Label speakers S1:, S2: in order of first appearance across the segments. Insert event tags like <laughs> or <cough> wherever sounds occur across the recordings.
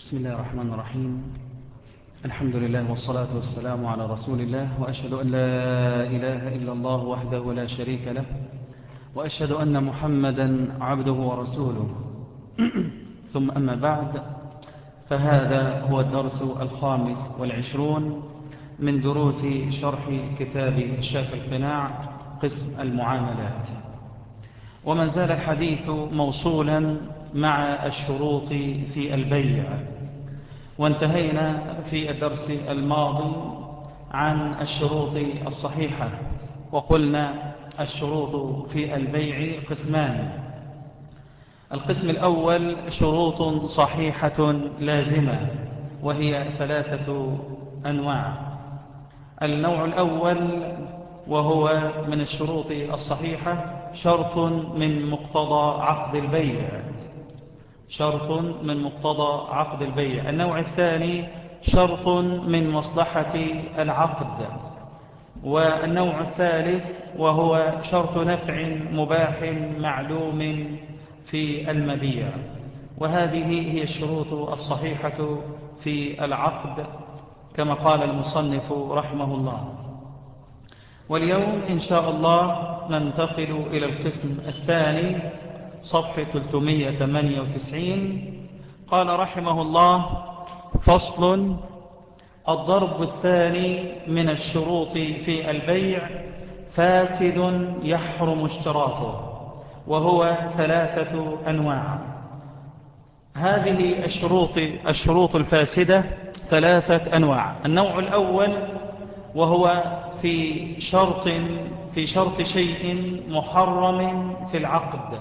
S1: بسم الله الرحمن الرحيم. الحمد لله والصلاة والسلام على رسول الله وأشهد أن لا إله إلا الله وحده لا شريك له وأشهد أن محمدا عبده ورسوله. <clears throat> ثم أما بعد فهذا هو الدرس الخامس والعشرون من دروس شرح كتاب الشاف القناع قسم المعاملات. وما زال الحديث موصولا مع الشروط في البيع. وانتهينا في الدرس الماضي عن الشروط الصحيحة وقلنا الشروط في البيع قسمان. القسم الأول شروط صحيحة لازمة وهي ثلاثة أنواع. النوع الأول وهو من الشروط الصحيحة شرط من مقتضى عقد البيع. شرط من مقتضى عقد البيع. النوع الثاني شرط من مصلحة العقد. والنوع الثالث وهو شرط نفع مباح معلوم في المبيع. وهذه هي الشروط الصحيحة في العقد كما قال المصنف رحمه الله. واليوم إن شاء الله ننتقل إلى القسم الثاني صفحة 398 قال رحمه الله فصل الضرب الثاني من الشروط في البيع فاسد يحرم اشتراطه وهو ثلاثة أنواع. هذه الشروط الشروط الفاسدة ثلاثة أنواع. النوع الأول وهو في شرط في شرط شيء محرم في العقد.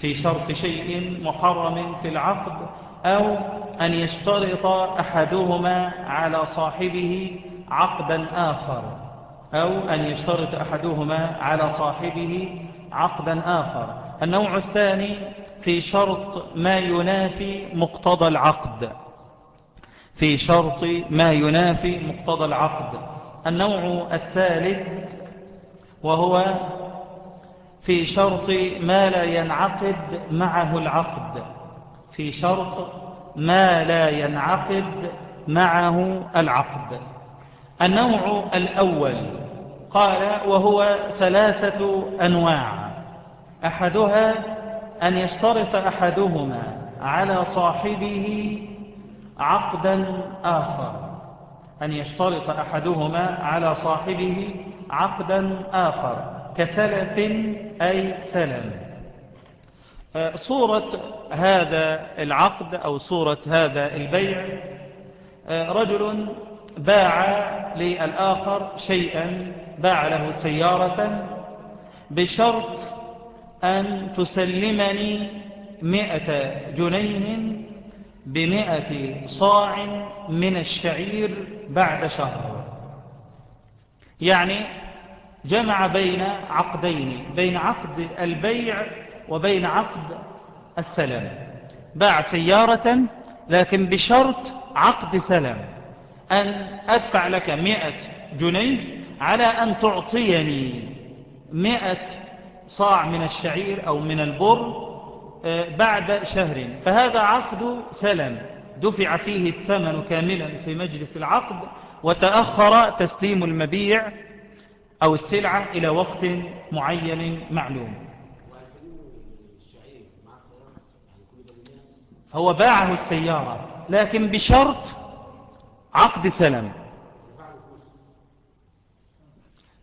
S1: في شرط شيء محرم في العقد أو أن يشترط أحدهما على صاحبه عقدا آخر أو أن يشترط أحدهما على صاحبه عقدا آخر. النوع الثاني في شرط ما ينافي مقتضى العقد. في شرط ما ينافي مقتضى العقد. النوع الثالث وهو في شرط ما لا ينعقد معه العقد. في شرط ما لا ينعقد معه العقد. النوع الأول قال وهو ثلاثة أنواع. أحدها أن يشترط أحدهما على صاحبه عقدا آخر. أن يشترط أحدهما على صاحبه عقدا آخر. كسلف أي سلم. صورة هذا العقد أو صورة هذا البيع رجل باع للآخر شيئا باع له سيارة بشرط أن تسلمني مئة جنيه بمئة صاع من الشعير بعد شهر. يعني جمع بين عقدين بين عقد البيع وبين عقد السلام. باع سيارة لكن بشرط عقد سلام. أن أدفع لك مئة جنيه على أن تعطيني مئة صاع من الشعير أو من البر بعد شهر. فهذا عقد سلم دفع فيه الثمن كاملا في مجلس العقد وتأخر تسليم المبيع أو السلعة إلى وقت معين معلوم. هو باعه السيارة لكن بشرط عقد سلم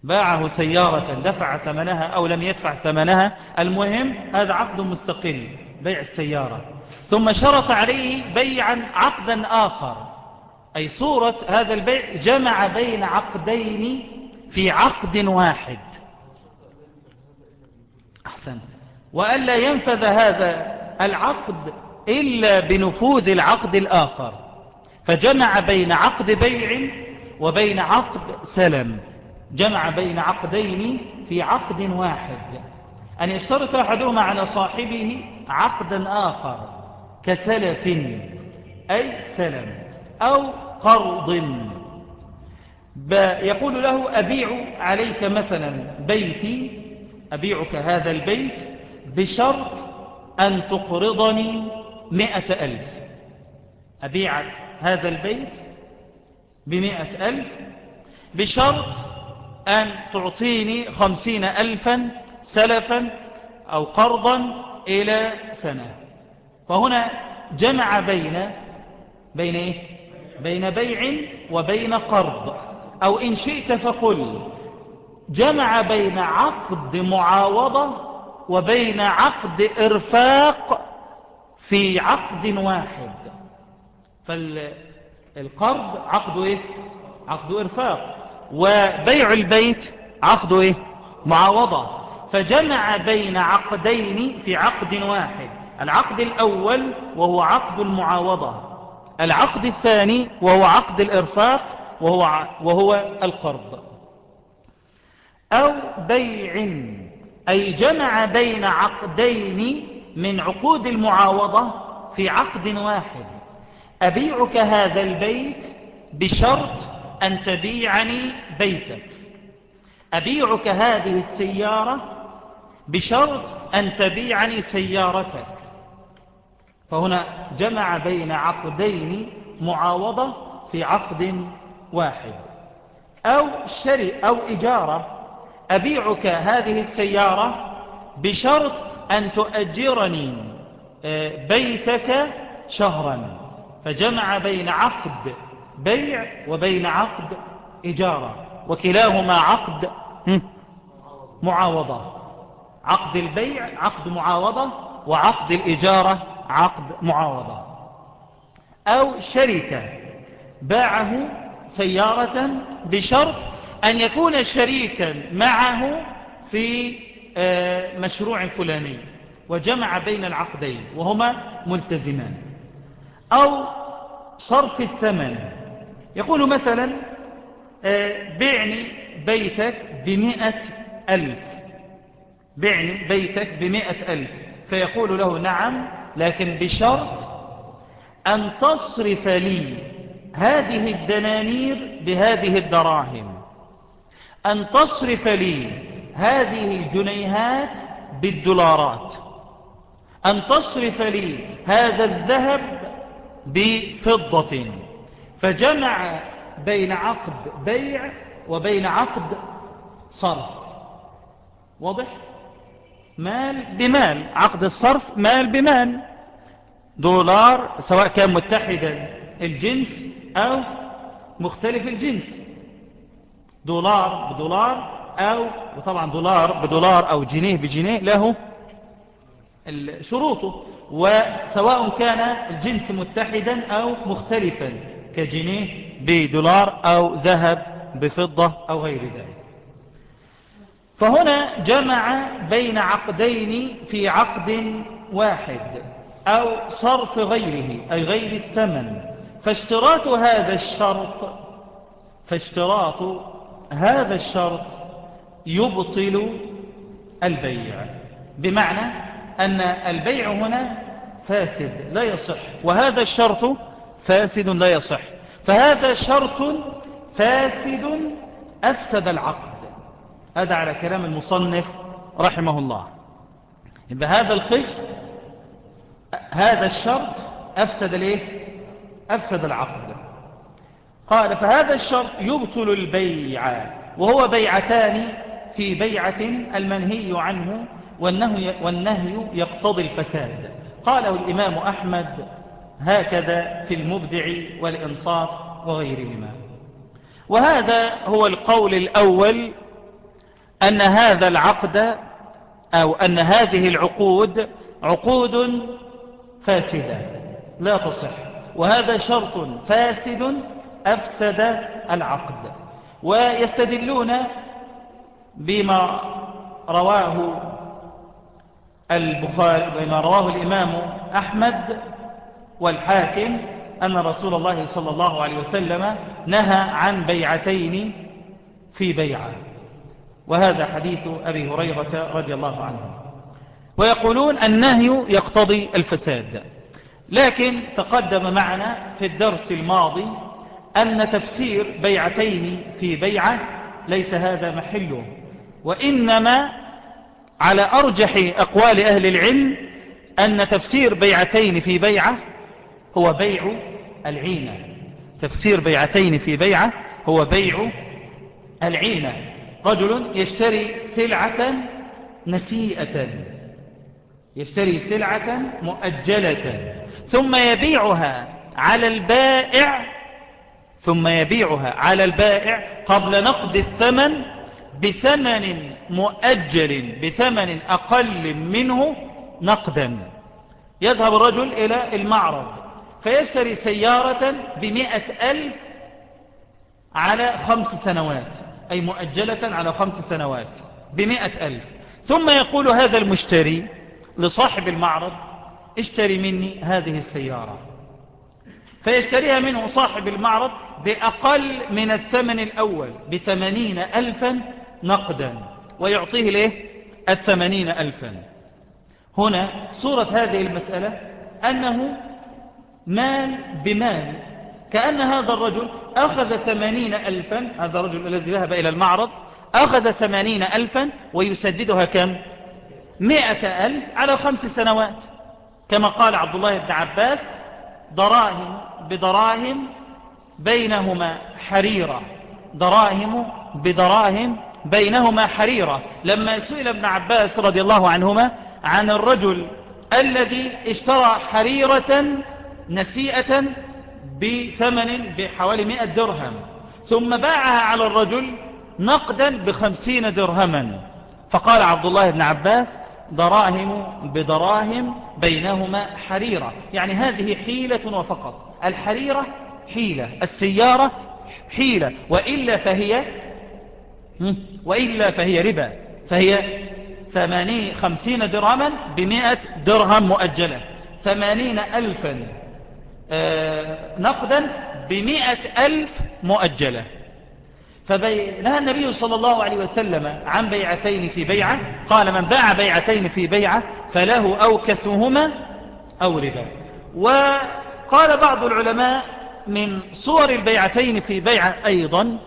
S1: باعه سيارة دفع ثمنها أو لم يدفع ثمنها المهم هذا عقد مستقل بيع السيارة. ثم شرط عليه بيعا عقدا آخر أي صورة هذا البيع جمع بين عقدين في عقد واحد. أحسن وألا ينفذ هذا العقد إلا بنفوذ العقد الآخر. فجمع بين عقد بيع وبين عقد سلم. جمع بين عقدين في عقد واحد. أن يشترط أحدهما على صاحبه عقدا آخر كسلف أي سلم أو قرض. يقول له أبيع عليك مثلا بيتي أبيعك هذا البيت بشرط أن تقرضني مئة ألف. أبيعك هذا البيت بمئة ألف بشرط أن تعطيني خمسين ألفا سلفا أو قرضا إلى سنة. فهنا جمع بين بين إيه؟ بين بيع وبين قرض. أو إن شئت فقل. جمع بين عقد معاوضة وبين عقد إرفاق في عقد واحد. فالقرض عقد إيه؟ عقد إرفاق. وبيع البيت عقد إيه؟ معاوضة. فجمع بين عقدين في عقد واحد. العقد الأول وهو عقد المعاوضة. العقد الثاني وهو عقد الإرفاق. وهو, وهو القرض. أو بيع أي جمع بين عقدين من عقود المعاوضة في عقد واحد. أبيعك هذا البيت بشرط أن تبيعني بيتك. أبيعك هذه السيارة بشرط أن تبيعني سيارتك. فهنا جمع بين عقدين معاوضة في عقد واحد. أو شري أو إجارة. أبيعك هذه السيارة بشرط أن تؤجرني آه، بيتك شهرا. فجمع بين عقد بيع وبين عقد إجارة. وكلاهما عقد معاوضة. عقد البيع عقد معاوضة وعقد الإجارة عقد معاوضة. أو شركة باعه سيارة بشرط أن يكون شريكا معه في آه، مشروع فلاني وجمع بين العقدين وهما ملتزمان. أو صرف الثمن. يقول مثلا آه، بعني بيتك بمئة ألف. بعني بيتك بمئة ألف. فيقول له نعم لكن بشرط أن تصرف لي هذه الدنانير بهذه الدراهم. أن تصرف لي هذه الجنيهات بالدولارات. أن تصرف لي هذا الذهب بفضة. فجمع بين عقد بيع وبين عقد صرف. واضح؟ مال بمال. عقد الصرف مال بمال. دولار سواء كان متحدا الجنس أو مختلف الجنس. دولار بدولار أو وطبعا دولار بدولار أو جنيه بجنيه له شروطه. وسواء كان الجنس متحدا أو مختلفا كجنيه بدولار أو ذهب بفضة أو غير ذلك. فهنا جمع بين عقدين في عقد واحد أو صرف غيره أي غير الثمن. فاشتراط هذا الشرط فاشتراط هذا الشرط يبطل البيع بمعنى أن البيع هنا فاسد لا يصح وهذا الشرط فاسد لا يصح فهذا شرط فاسد أفسد العقد هذا على كلام المصنف رحمه الله يبقى هذا القسم هذا الشرط أفسد ليه؟ أفسد العقد. قال فهذا الشرط يبطل البيع وهو بيعتان في بيعة المنهي عنه والنهي, والنهي يقتضي الفساد. قاله الإمام أحمد هكذا في المبدع والإنصاف وغيرهما. وهذا هو القول الأول أن هذا العقد أو أن هذه العقود عقود فاسدة لا تصح. وهذا شرط فاسد أفسد العقد. ويستدلون بما رواه البخاري بما رواه الإمام أحمد والحاكم أن رسول الله صلى الله عليه وسلم نهى عن بيعتين في بيعة. وهذا حديث أبي هريرة رضي الله عنه. ويقولون النهي يقتضي الفساد. لكن تقدم معنا في الدرس الماضي أن تفسير بيعتين في بيعة ليس هذا محله وإنما على أرجح أقوال أهل العلم أن تفسير بيعتين في بيعة هو بيع العينة. تفسير بيعتين في بيعة هو بيع العينة. رجل يشتري سلعة نسيئة يشتري سلعة مؤجلة. ثم يبيعها على البائع ثم يبيعها على البائع قبل نقد الثمن بثمن مؤجل بثمن أقل منه نقدا. يذهب الرجل إلى المعرض فيشتري سيارة بمئة ألف على خمس سنوات أي مؤجلة على خمس سنوات بمئة ألف. ثم يقول هذا المشتري لصاحب المعرض اشتري مني هذه السيارة. فيشتريها منه صاحب المعرض بأقل من الثمن الأول بثمانين ألفا نقدا. ويعطيه له الثمانين ألفا. هنا صورة هذه المسألة أنه مال بمال. كأن هذا الرجل أخذ ثمانين ألفا هذا الرجل الذي ذهب إلى المعرض أخذ ثمانين ألفا ويسددها كم؟ مئة ألف على خمس سنوات. كما قال عبد الله بن عباس دراهم بدراهم بينهما حريرة. دراهم بدراهم بينهما حريرة. لما سئل ابن عباس رضي الله عنهما عن الرجل الذي اشترى حريرة نسيئة بثمن بحوالي مئة درهم ثم باعها على الرجل نقدا بخمسين درهما. فقال عبد الله بن عباس دراهم بدراهم بينهما حريرة. يعني هذه حيلة وفقط. الحريرة حيلة السيارة حيلة. وإلا فهي وإلا فهي ربا. فهي ثمانين خمسين درهما بمئة درهم مؤجلة. ثمانين ألفا آه، نقدا بمئة ألف مؤجلة. فنهى النبي صلى الله عليه وسلم عن بيعتين في بيعة قال من باع بيعتين في بيعة فله أو كسهما أو ربا. وقال بعض العلماء من صور البيعتين في بيعة أيضا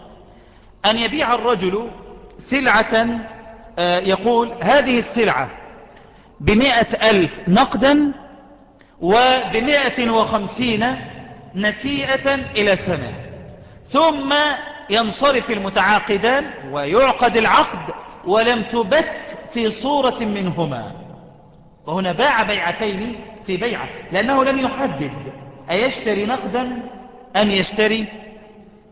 S1: أن يبيع الرجل سلعة آه، يقول هذه السلعة بمئة ألف نقدا وبمئة وخمسين نسيئة إلى سنة. ثم ينصرف المتعاقدان ويعقد العقد ولم تبت في صورة منهما. وهنا باع بيعتين في بيعة لأنه لم يحدد أيشتري نقدا أم يشتري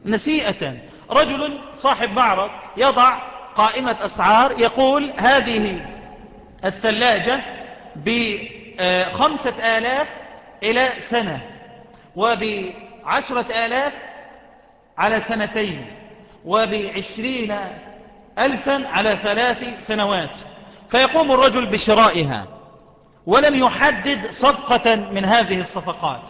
S1: نسيئة. رجل صاحب معرض يضع قائمة أسعار يقول هذه الثلاجة بخمسة آلاف إلى سنة وبعشرة آلاف على سنتين وبعشرين ألفا على ثلاث سنوات. فيقوم الرجل بشرائها ولم يحدد صفقة من هذه الصفقات.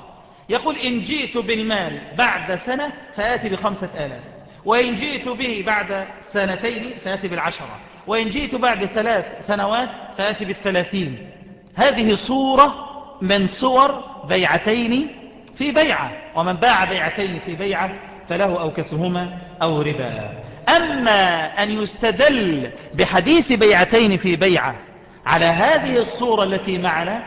S1: يقول إن جئت بالمال بعد سنة سآتي بخمسة آلاف وإن جئت به بعد سنتين سآتي بالعشرة وإن جئت بعد ثلاث سنوات سآتي بالثلاثين. هذه صورة من صور بيعتين في بيعة ومن باع بيعتين في بيعة فله أو كسهما أو ربا. أما أن يستدل بحديث بيعتين في بيعة على هذه الصورة التي معنا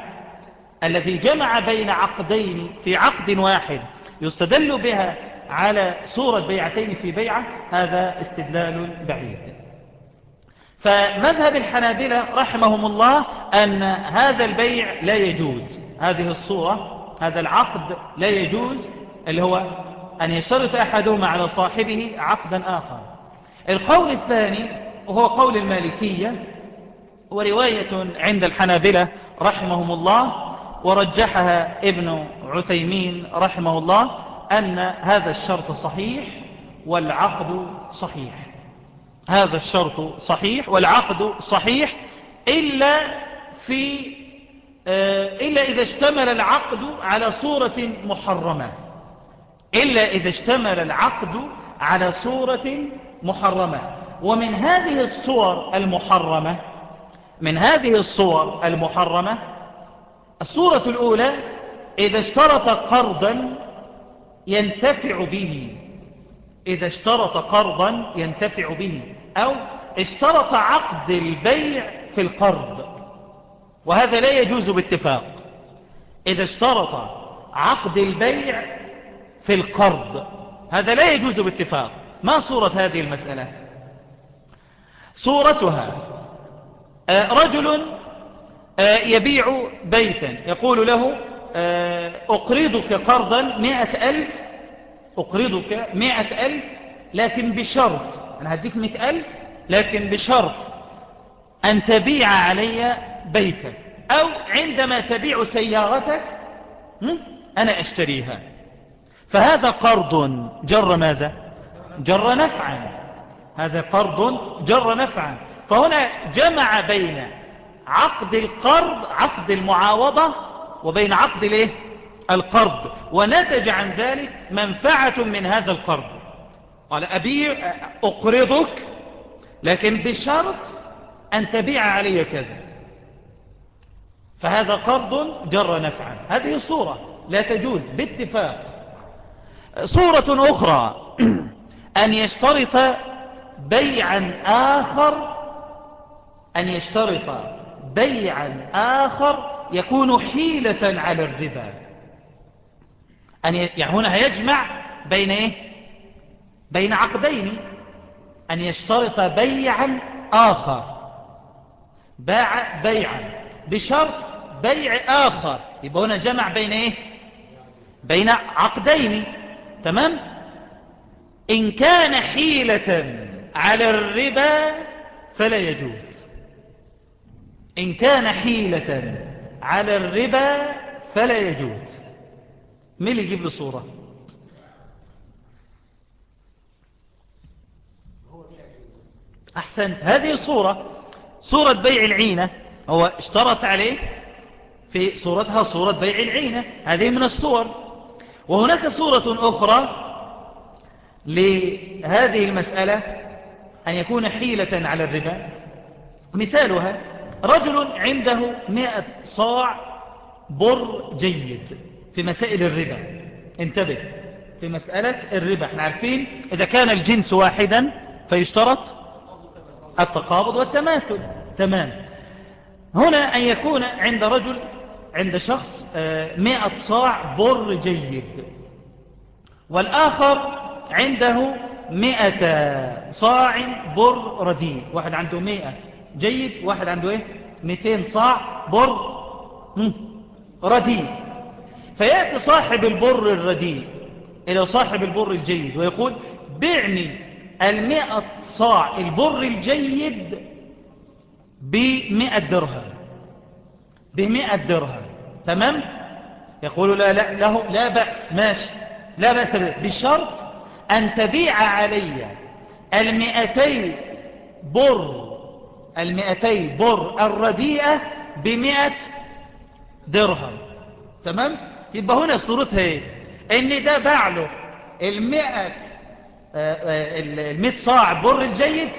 S1: التي جمع بين عقدين في عقد واحد يستدل بها على صورة بيعتين في بيعة هذا استدلال بعيد. فمذهب الحنابلة رحمهم الله أن هذا البيع لا يجوز. هذه الصورة هذا العقد لا يجوز اللي هو أن يشترط أحدهما على صاحبه عقدا آخر. القول الثاني وهو قول المالكية ورواية عند الحنابلة رحمهم الله ورجحها ابن عثيمين رحمه الله أن هذا الشرط صحيح والعقد صحيح. هذا الشرط صحيح والعقد صحيح إلا في آه، إلا إذا اشتمل العقد على صورة محرمة. إلا إذا اشتمل العقد على صورة محرمة. ومن هذه الصور المحرمة من هذه الصور المحرمة الصورة الأولى إذا اشترط قرضا ينتفع به. إذا اشترط قرضا ينتفع به. أو اشترط عقد البيع في القرض. وهذا لا يجوز باتفاق. إذا اشترط عقد البيع في القرض. هذا لا يجوز باتفاق. ما صورة هذه المسألة؟ صورتها آه، رجل آه، يبيع بيتا. يقول له آه، أقرضك قرضا مئة ألف أقرضك مئة ألف لكن بشرط أنا هديك مئة ألف لكن بشرط أن تبيع علي بيتك أو عندما تبيع سيارتك أنا أشتريها. فهذا قرض جر ماذا؟ جر نفعا. هذا قرض جر نفعا. فهنا جمع بين عقد القرض عقد المعاوضة وبين عقد الايه؟ القرض. ونتج عن ذلك منفعة من هذا القرض. قال أبيع أقرضك لكن بشرط أن تبيع علي كذا. فهذا قرض جر نفعا. هذه الصورة لا تجوز باتفاق. صورة أخرى. <clears throat> أن يشترط بيعا آخر أن يشترط بيعا آخر يكون حيلة على الربا. أن يعني هنا يجمع بين إيه؟ بين عقدين. أن يشترط بيعا آخر. باع بيعا. بشرط بيع آخر. يبقى هنا جمع بين إيه؟ بين عقدين. تمام؟ إن كان حيلة على الربا فلا يجوز. إن كان حيلة على الربا فلا يجوز. مين اللي يجيب له صورة؟ أحسنت. هذه صورة صورة بيع العينة. هو اشترط عليه في صورتها صورة بيع العينة. هذه من الصور. وهناك صورة أخرى لهذه المسألة أن يكون حيلة على الربا. مثالها رجل عنده مئة صاع بر جيد في مسائل الربا. انتبه في مسألة الربا. إحنا عارفين إذا كان الجنس واحدا فيشترط التقابض والتماثل. تمام. هنا أن يكون عند رجل عند شخص آه، مئة صاع بر جيد. والآخر عنده مئة صاع بر رديء. واحد عنده مئة جيد واحد عنده إيه؟ مئتين صاع بر رديء. فيأتي صاحب البر الرديء إلى صاحب البر الجيد ويقول بعني المئة صاع البر الجيد بمئة درهم بمئة درهم. تمام؟ يقول لا, لا, له لا بأس ماشي. لا بأس بشرط أن تبيع علي المئتي بر المئتي بر الرديئة بمئة درهم. تمام؟ يبقى هنا صورتها إيه إن ده باع له المئة آه، آه، المئة صاع بر الجيد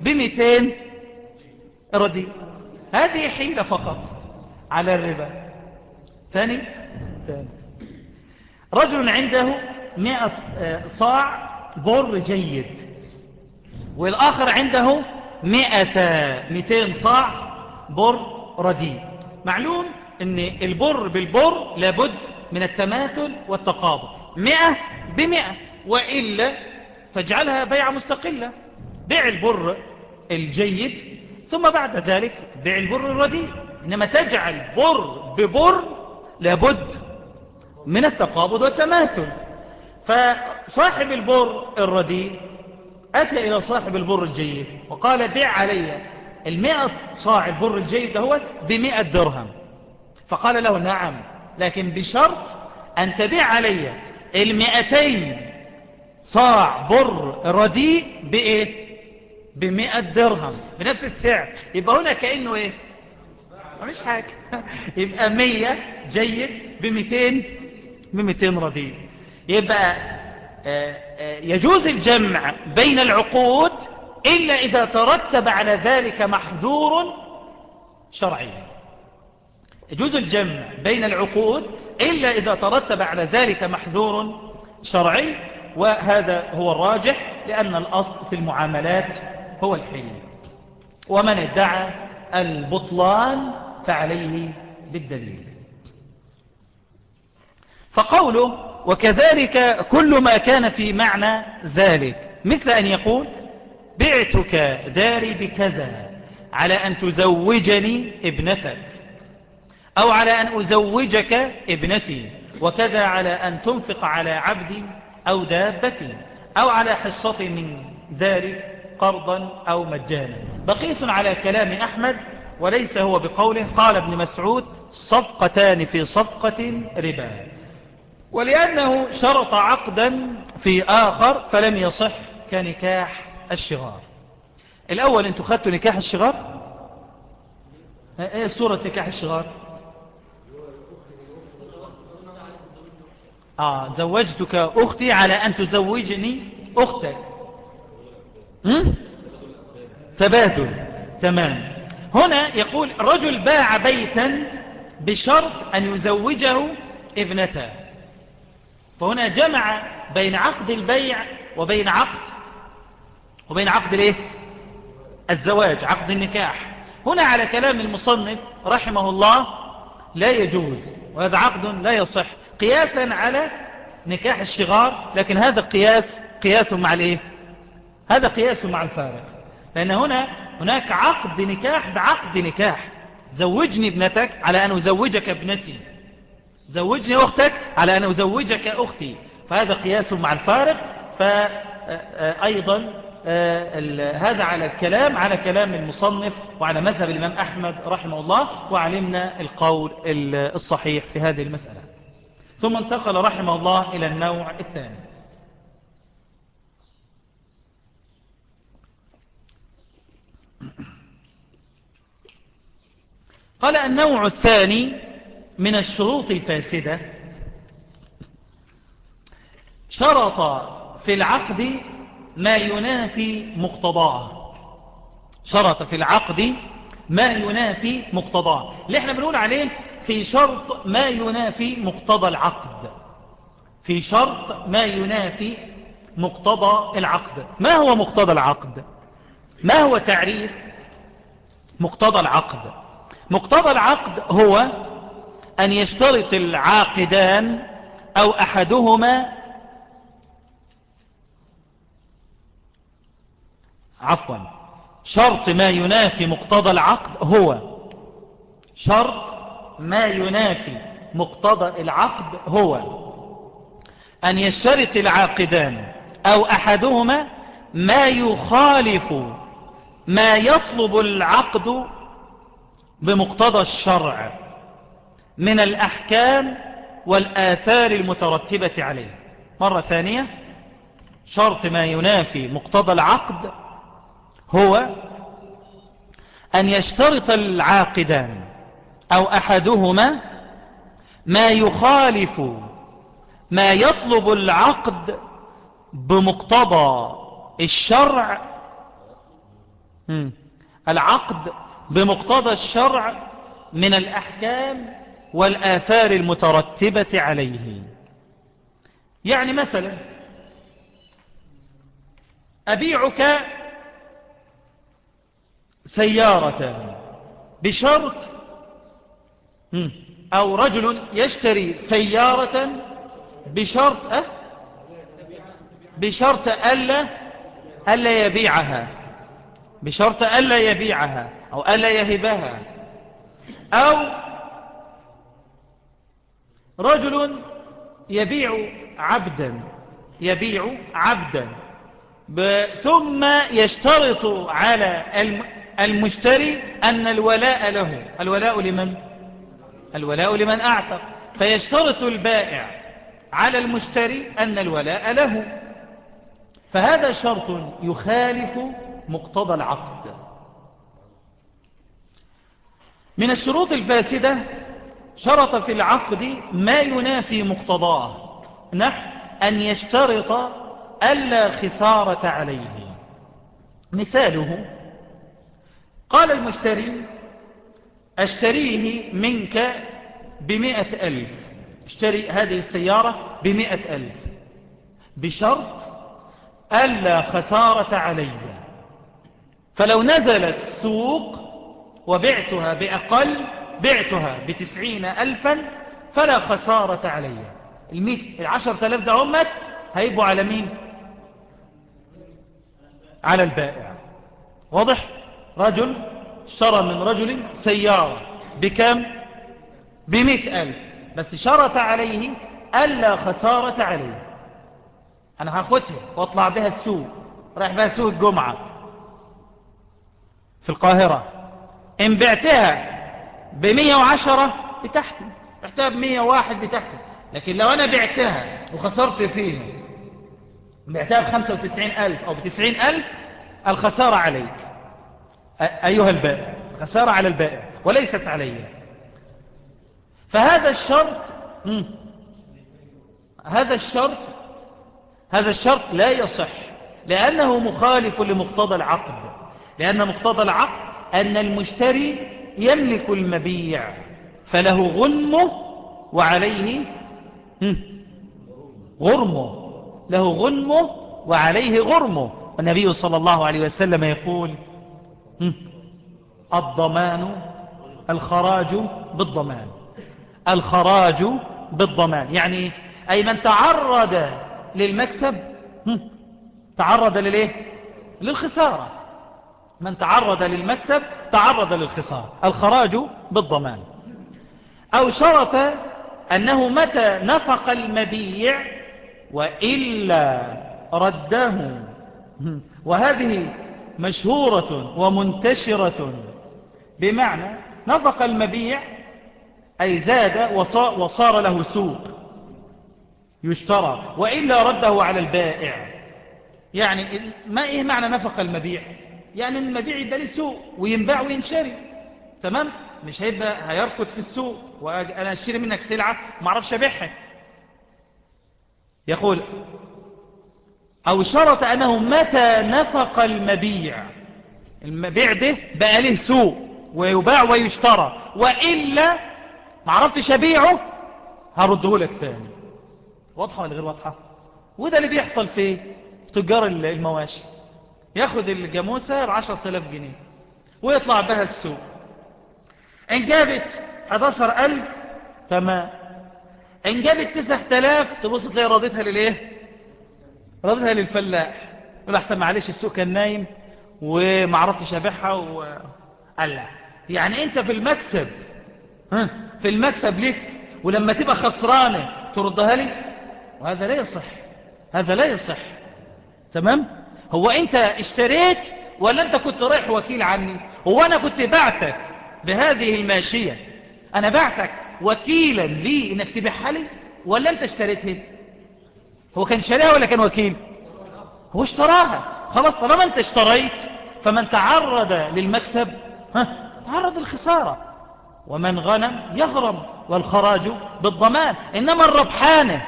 S1: بمئتين رديء هذه حيلة فقط على الربا. ثاني؟ ثاني. رجل عنده مئة آه، صاع بر جيد والآخر عنده مئة مئتين صاع بر رديء. معلوم إن البر بالبر لابد من التماثل والتقابل مئة بمئة وإلا فاجعلها بيعة مستقلة. بيع البر الجيد ثم بعد ذلك بيع البر الرديء. إنما تجعل بر ببر لابد من التقابض والتماثل. فصاحب البر الرديء أتى إلى صاحب البر الجيد وقال بيع علي المئة صاع البر الجيد دهوت بمئة درهم. فقال له نعم لكن بشرط أن تبيع علي المئتين صاع بر رديء بإيه؟ بمئة درهم. بنفس السعر. يبقى هنا كأنه إيه؟ مش حاجة. <laughs> يبقى مية جيد بمئتين بمئتين رديء يبقى آه، آه، يجوز الجمع بين العقود إلا إذا ترتب على ذلك محذور شرعي يجوز الجمع بين العقود إلا إذا ترتب على ذلك محذور شرعي وهذا هو الراجح لأن الأصل في المعاملات هو الحل ومن ادعى البطلان فعليه بالدليل. فقوله وكذلك كل ما كان في معنى ذلك مثل أن يقول بعتك داري بكذا على أن تزوجني ابنتك أو على أن أزوجك ابنتي وكذا على أن تنفق على عبدي أو دابتي أو على حصة من ذلك قرضا أو مجانا. بقيس على كلام أحمد وليس هو بقوله قال ابن مسعود صفقتان في صفقة ربا. ولأنه شرط عقدا في آخر فلم يصح كنكاح الشغار. الأول أنتوا خدتوا نكاح الشغار؟ إيه صورة نكاح الشغار؟ آه زوجتك أختي على أن تزوجني أختك. تبادل. تمام. هنا يقول رجل باع بيتا بشرط أن يزوجه ابنته. فهنا جمع بين عقد البيع وبين عقد وبين عقد الإيه؟ الزواج عقد النكاح. هنا على كلام المصنف رحمه الله لا يجوز وهذا عقد لا يصح قياسا على نكاح الشغار لكن هذا قياس قياس مع الإيه؟ هذا قياس مع الفارق. لأن هنا هناك عقد نكاح بعقد نكاح. زوجني ابنتك على أن أزوجك ابنتي. زوجني أختك على أن أزوجك أختي. فهذا قياس مع الفارق. فأيضا هذا على الكلام على كلام المصنف وعلى مذهب الإمام أحمد رحمه الله وعلمنا القول الصحيح في هذه المسألة. ثم انتقل رحمه الله إلى النوع الثاني. قال النوع الثاني من الشروط الفاسدة. شرط في العقد ما ينافي مقتضاه. شرط في العقد ما ينافي مقتضاه. اللي إحنا بنقول عليه في شرط ما ينافي مقتضى العقد. في شرط ما ينافي مقتضى العقد. ما هو مقتضى العقد؟ ما هو تعريف مقتضى العقد؟ مقتضى العقد هو أن يشترط العاقدان أو أحدهما عفوا شرط ما ينافي مقتضى العقد هو شرط ما ينافي مقتضى العقد هو أن يشترط العاقدان أو أحدهما ما يخالف ما يطلب العقد بمقتضى الشرع من الأحكام والآثار المترتبة عليه. مرة ثانية شرط ما ينافي مقتضى العقد هو أن يشترط العاقدان أو أحدهما ما يخالف ما يطلب العقد بمقتضى الشرع. العقد بمقتضى الشرع من الأحكام والآثار المترتبة عليه. يعني مثلا أبيعك سيارة بشرط أو رجل يشتري سيارة بشرط أه؟ بشرط ألا ألا يبيعها. بشرط ألا يبيعها. أو ألا يهبها. أو رجل يبيع عبدا يبيع عبدا ثم يشترط على المشتري أن الولاء له. الولاء لمن؟ الولاء لمن أعتق. فيشترط البائع على المشتري أن الولاء له. فهذا شرط يخالف مقتضى العقد. من الشروط الفاسدة شرط في العقد ما ينافي مقتضاه نحن أن يشترط ألا خسارة عليه. مثاله قال المشتري أشتريه منك بمئة ألف. اشتري هذه السيارة بمئة ألف. بشرط ألا خسارة علي. فلو نزل السوق وبعتها بأقل بعتها بتسعين ألفا فلا خسارة علي. العشر تلاف ده همت هيبقوا على مين؟ على البائع. واضح؟ رجل اشترى من رجل سيارة بكم بمئة ألف. بس شرط عليه ألا خسارة عليه. أنا هاخدها وأطلع بها السوق. رايح بها سوق الجمعة. في القاهرة. إن بعتها بمية وعشرة بتحتي بعتها بمية واحد بتحتي لكن لو أنا بعتها وخسرت فيها بعتها بخمسة وتسعين ألف أو بتسعين ألف الخسارة عليك. أيها البائع خسارة على البائع وليست علي. فهذا الشرط هذا الشرط هذا الشرط لا يصح لأنه مخالف لمقتضى العقد. لأن مقتضى العقد أن المشتري يملك المبيع فله غنمه وعليه غرمه له غنمه وعليه غرمه. والنبي صلى الله عليه وسلم يقول الضمان الخراج بالضمان. الخراج بالضمان. يعني أي من تعرض للمكسب تعرض لليه للخسارة. من تعرض للمكسب تعرض للخسارة الخراج بالضمان. أو شرط أنه متى نفق المبيع وإلا رده. وهذه مشهورة ومنتشرة. بمعنى نفق المبيع أي زاد وصار له سوق يشترى وإلا رده على البائع. يعني ما إيه معنى نفق المبيع؟ يعني المبيع يبقى له سوق وينباع وينشري. تمام؟ مش هيبقى هيركض في السوق وأنا أشتري منك سلعة ما أعرفش أبيعها. يقول أو شرط أنه متى نفق المبيع؟ المبيع ده بقى له سوق ويباع ويشترى. وإلا ما عرفتش أبيعه هرده لك تاني. واضحة ولا غير واضحة؟ وده اللي بيحصل في تجار المواشي. ياخد الجاموسة بعشرة آلاف جنيه ويطلع بها السوق. إن جابت 11 ألف تمام. إن جابت 9000 تبص تلاقي راضتها للإيه؟ ردها للفلاح. يقول أحسن معلش السوق كان نايم وما عرفتش أبيعها وقال لا. يعني أنت في المكسب ها في المكسب لك ولما تبقى خسرانة تردها لي؟ وهذا لا يصح هذا لا يصح تمام؟ هو أنت اشتريت ولا أنت كنت رايح وكيل عني؟ هو أنا كنت بعتك بهذه الماشية. أنا بعتك وكيلا لي إنك تبيعها لي ولا أنت اشتريتها؟ هو كان شاريها ولا كان وكيل؟ هو اشتراها. خلاص طالما انت اشتريت فمن تعرض للمكسب ها تعرض للخسارة. ومن غنم يغرم والخراج بالضمان. إنما الربحانة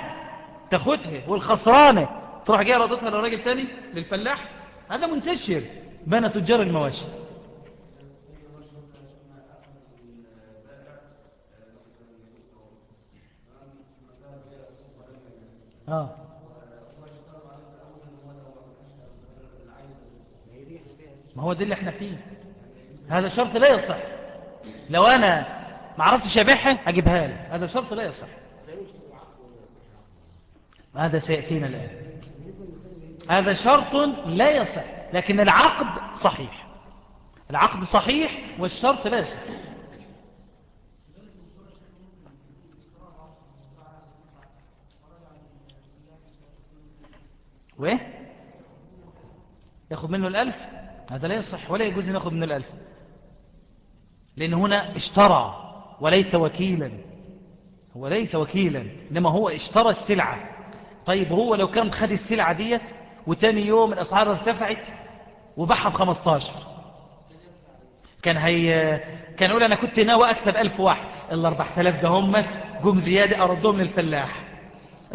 S1: تاخدها والخسرانة تروح جاية رضتها للراجل تاني للفلاح؟ هذا منتشر بين تجار المواشي. آه. ما هو ده اللي إحنا فيه. هذا شرط لا يصح. لو أنا ما عرفتش أبيعها أجيبها له هذا شرط لا يصح. هذا سيأتينا الآن؟ هذا شرط لا يصح لكن العقد صحيح. العقد صحيح والشرط لا يصح. وإيه يأخذ منه الألف؟ هذا لا يصح ولا يجوز أن يأخذ منه الألف. لأن هنا اشترى وليس وكيلا. هو ليس وكيلا إنما هو اشترى السلعة. طيب هو لو كان خد السلعة ديت وتاني يوم الأسعار ارتفعت وباعها بخمستاشر كان هي كان يقول أنا كنت ناوي أكسب ألف واحد. إلا أربعة آلاف ده همت قوم زيادة أردهم للفلاح.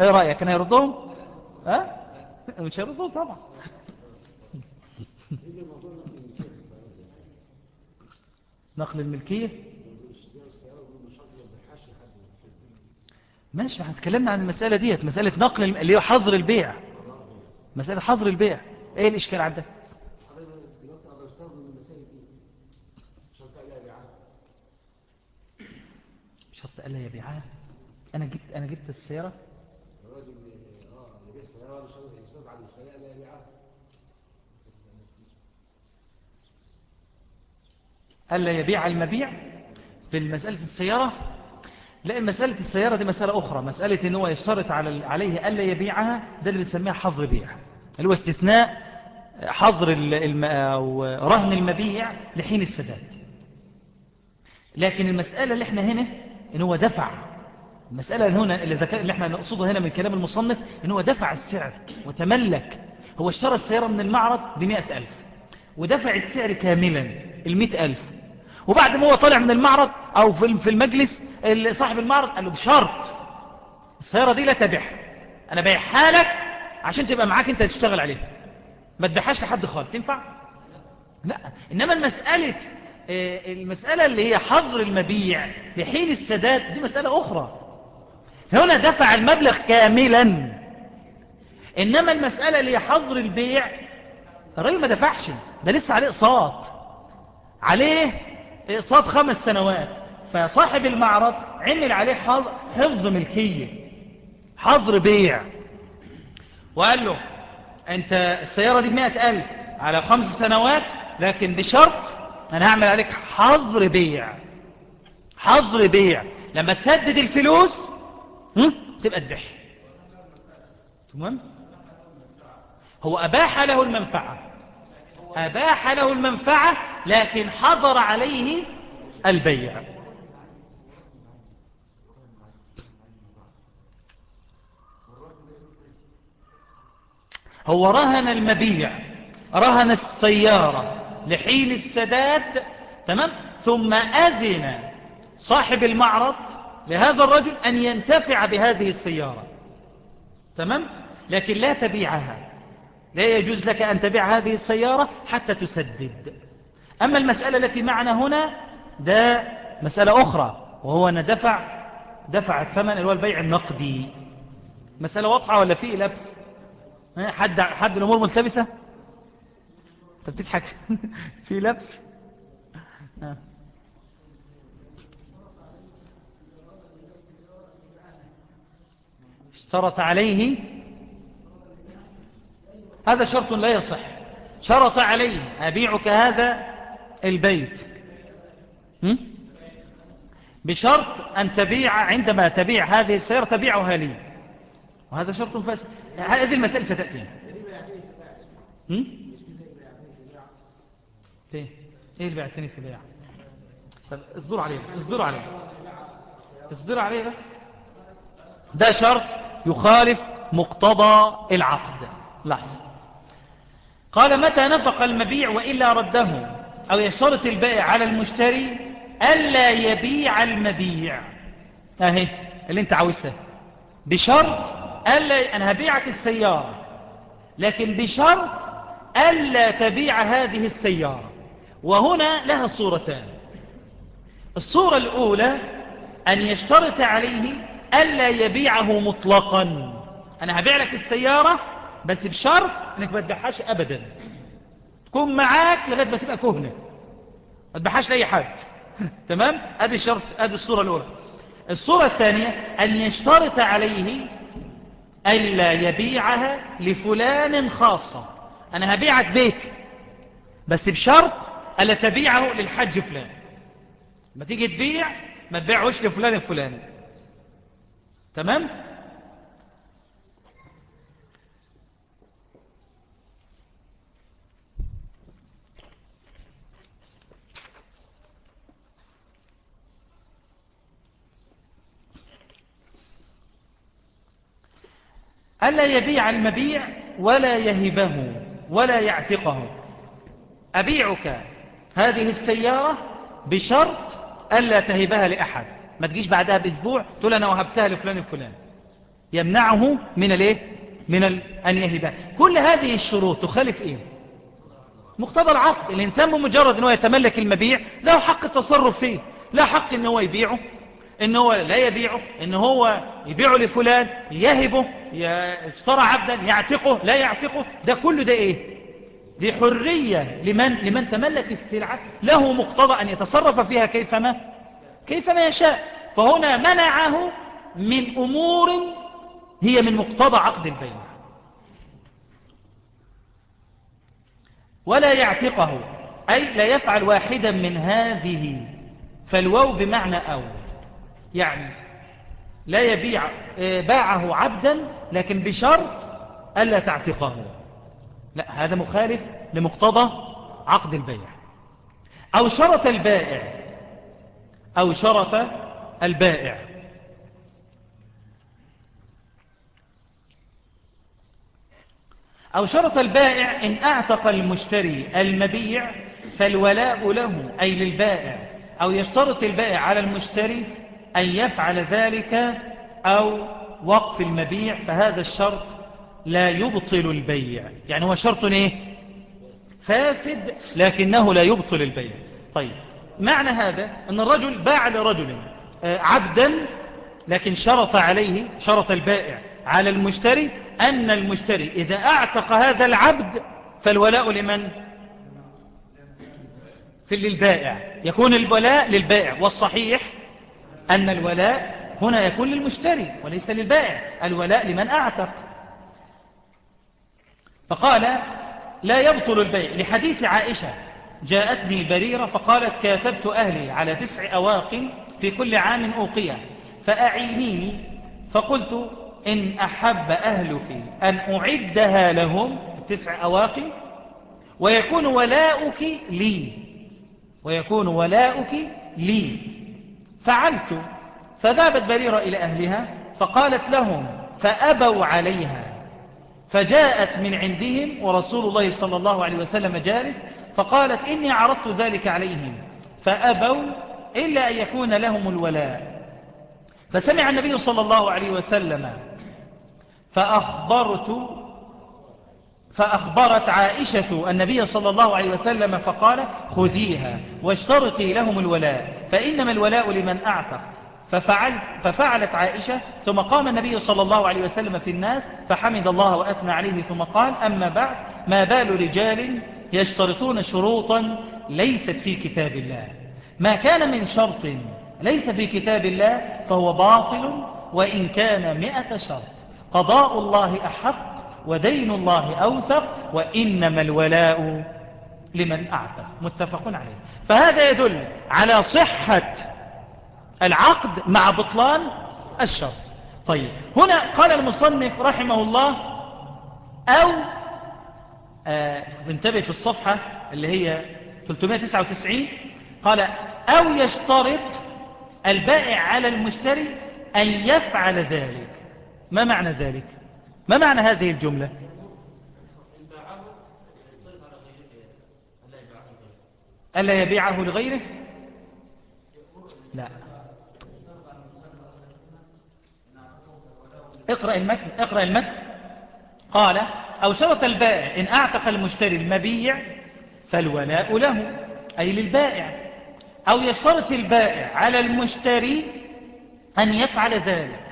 S1: إيه رأيك كان يردهم ها؟ مش هيردهم طبعا. <laughs> نقل الملكية؟ ماشي إحنا اتكلمنا عن المسألة ديت مسألة نقل اللي هو حظر البيع. مسألة حظر البيع. إيه الإشكال عندك شرط ألا يبيعها أنا جبت أنا جبت السيارة.
S2: الراجل آه يبيع السيارة يشترط على المشتري لا يبيعها
S1: ألا يبيع المبيع في مسألة السيارة؟ لا مسألة السيارة دي مسألة أخرى. مسألة أنه يشترط عليه ألا يبيعها ده اللي بنسميها حظر بيع. اللي هو استثناء حظر الم... أو رهن المبيع لحين السداد. لكن المسألة اللي إحنا هنا إن هو دفع. المسألة هنا اللي, ذك... اللي إحنا نقصدها هنا من كلام المصنف إن هو دفع السعر وتملك. هو اشترى السيارة من المعرض بمئة ألف ودفع السعر كاملا المئة ألف. وبعد ما هو طالع من المعرض أو في المجلس صاحب المعرض قال له بشرط السيارة دي لا تبيعها. أنا بيعها لك عشان تبقى معاك أنت تشتغل عليها. ما تبيعهاش لحد خالص ينفع؟ لا. إنما المسألة آه، المسألة اللي هي حظر المبيع لحين السداد دي مسألة أخرى. هنا دفع المبلغ كاملا. إنما المسألة اللي هي حظر البيع الراجل ما دفعش ده لسه عليه أقساط. عليه اقساط خمس سنوات. فصاحب المعرض عمل عليه حفظ ملكية. حظر بيع. وقال له أنت السيارة دي بمئة ألف على خمس سنوات لكن بشرط أنا هعمل عليك حظر بيع. حظر بيع. لما تسدد الفلوس تبقى تبيع تمام؟ هو أباح له المنفعة. أباح له المنفعة لكن حظر عليه البيع. هو رهن المبيع رهن السيارة لحين السداد تمام؟ ثم أذن صاحب المعرض لهذا الرجل أن ينتفع بهذه السيارة تمام؟ لكن لا تبيعها. لا يجوز لك أن تبيع هذه السيارة حتى تسدد. أما المسألة التي معنا هنا ده مسألة أخرى وهو أن دفع دفع الثمن اللي هو البيع النقدي. مسألة واضحة ولا فيه لبس؟ حد, حد الأمور ملتبسة؟ انت بتضحك <laughs> في لبس؟ اشترط عليه هذا شرط لا يصح. شرط عليه أبيعك هذا البيت. بشرط أن تبيع عندما تبيع هذه السيارة تبيعها لي. وهذا شرط فاسد. هذه المسألة ستأتي. إيه. إيه اللي بعتني في بيع طب اصبروا عليه بس اصبروا عليه. اصبروا عليه بس. ده شرط يخالف مقتضى العقد. لحظة قال متى نفق المبيع وإلا رده؟ أو يشترط البائع على المشتري ألا يبيع المبيع. أهي اللي أنت عاوزها. بشرط ألا أنا هبيعك السيارة لكن بشرط ألا تبيع هذه السيارة. وهنا لها صورتان. الصورة الأولى أن يشترط عليه ألا يبيعه مطلقا. أنا هبيع لك السيارة بس بشرط أنك ما تبيعهاش أبدا. تكون معاك لغاية ما تبقى كهنة. ما تبيعهاش لأي حد. <laughs> تمام؟ هذه الشرط هذه الصورة الأولى. الصورة الثانية أن يشترط عليه ألا يبيعها لفلان خاصة. أنا هبيعك بيتي بس بشرط ألا تبيعه للحج فلان. ما تيجي تبيع ما تبيعوش لفلان فلان تمام؟ ألا يبيع المبيع ولا يهبه ولا يعتقه. أبيعك هذه السيارة بشرط ألا تهبها لأحد. ما تجيش بعدها بأسبوع تقول أنا وهبتها لفلان فلان يمنعه من الإيه؟ من. أن يهبها. كل هذه الشروط تخالف إيه؟ مقتضى العقد. الإنسان بمجرد أنه يتملك المبيع له حق التصرف فيه لا حق أنه يبيعه. إن هو لا يبيعه إن هو يبيعه لفلان يهبه يشترى عبدا يعتقه لا يعتقه. ده كله ده إيه؟ دي حرية لمن, لمن تملك السلعة. له مقتضى أن يتصرف فيها كيفما كيفما يشاء. فهنا منعه من أمور هي من مقتضى عقد البيع. ولا يعتقه أي لا يفعل واحدا من هذه. فالواو بمعنى أو. يعني لا يبيع آه، باعه عبدا لكن بشرط ألا تعتقه. لا هذا مخالف لمقتضى عقد البيع. أو شرط البائع أو شرط البائع. أو شرط البائع إن أعتق المشتري المبيع فالولاء له أي للبائع. أو يشترط البائع على المشتري أن يفعل ذلك أو وقف المبيع فهذا الشرط لا يبطل البيع يعني هو شرط إيه؟ فاسد لكنه لا يبطل البيع طيب معنى هذا أن الرجل باع لرجل آه، عبدا لكن شرط عليه شرط البائع على المشتري أن المشتري إذا أعتق هذا العبد فالولاء لمن؟ في للبائع يكون الولاء للبائع والصحيح أن الولاء هنا يكون للمشتري وليس للبائع الولاء لمن أعتق. فقال لا يبطل البيع. لحديث عائشة جاءتني بريرة فقالت كاتبت أهلي على تسع أواق في كل عام أوقية فأعينيني فقلت إن أحب أهلك أن أعدها لهم تسع أواق ويكون ولاؤك لي ويكون ولاؤك لي. فعلت. فذهبت بريرة إلى أهلها فقالت لهم فأبوا عليها. فجاءت من عندهم ورسول الله صلى الله عليه وسلم جالس فقالت إني عرضت ذلك عليهم. فأبوا إلا أن يكون لهم الولاء. فسمع النبي صلى الله عليه وسلم فأخبرت فأخبرت عائشة النبي صلى الله عليه وسلم فقال خذيها واشترطي لهم الولاء فإنما الولاء لمن أعتق. ففعل ففعلت عائشة ثم قام النبي صلى الله عليه وسلم في الناس فحمد الله وأثنى عليه ثم قال أما بعد ما بال رجال يشترطون شروطا ليست في كتاب الله. ما كان من شرط ليس في كتاب الله فهو باطل وإن كان مئة شرط. قضاء الله أحق ودين الله أوثق وإنما الولاء لمن أعتق. متفق عليه. فهذا يدل على صحة العقد مع بطلان الشرط. طيب هنا قال المصنف رحمه الله أو آه انتبه في الصفحة اللي هي 399 قال أو يشترط البائع على المشتري أن يفعل ذلك. ما معنى ذلك؟ ما معنى هذه الجملة؟ ألا يبيعه لغيره؟ لا. اقرأ المتن اقرأ المتن. قال أو شرط البائع إن أعتق المشتري المبيع فالولاء له أي للبائع. أو يشترط البائع على المشتري أن يفعل ذلك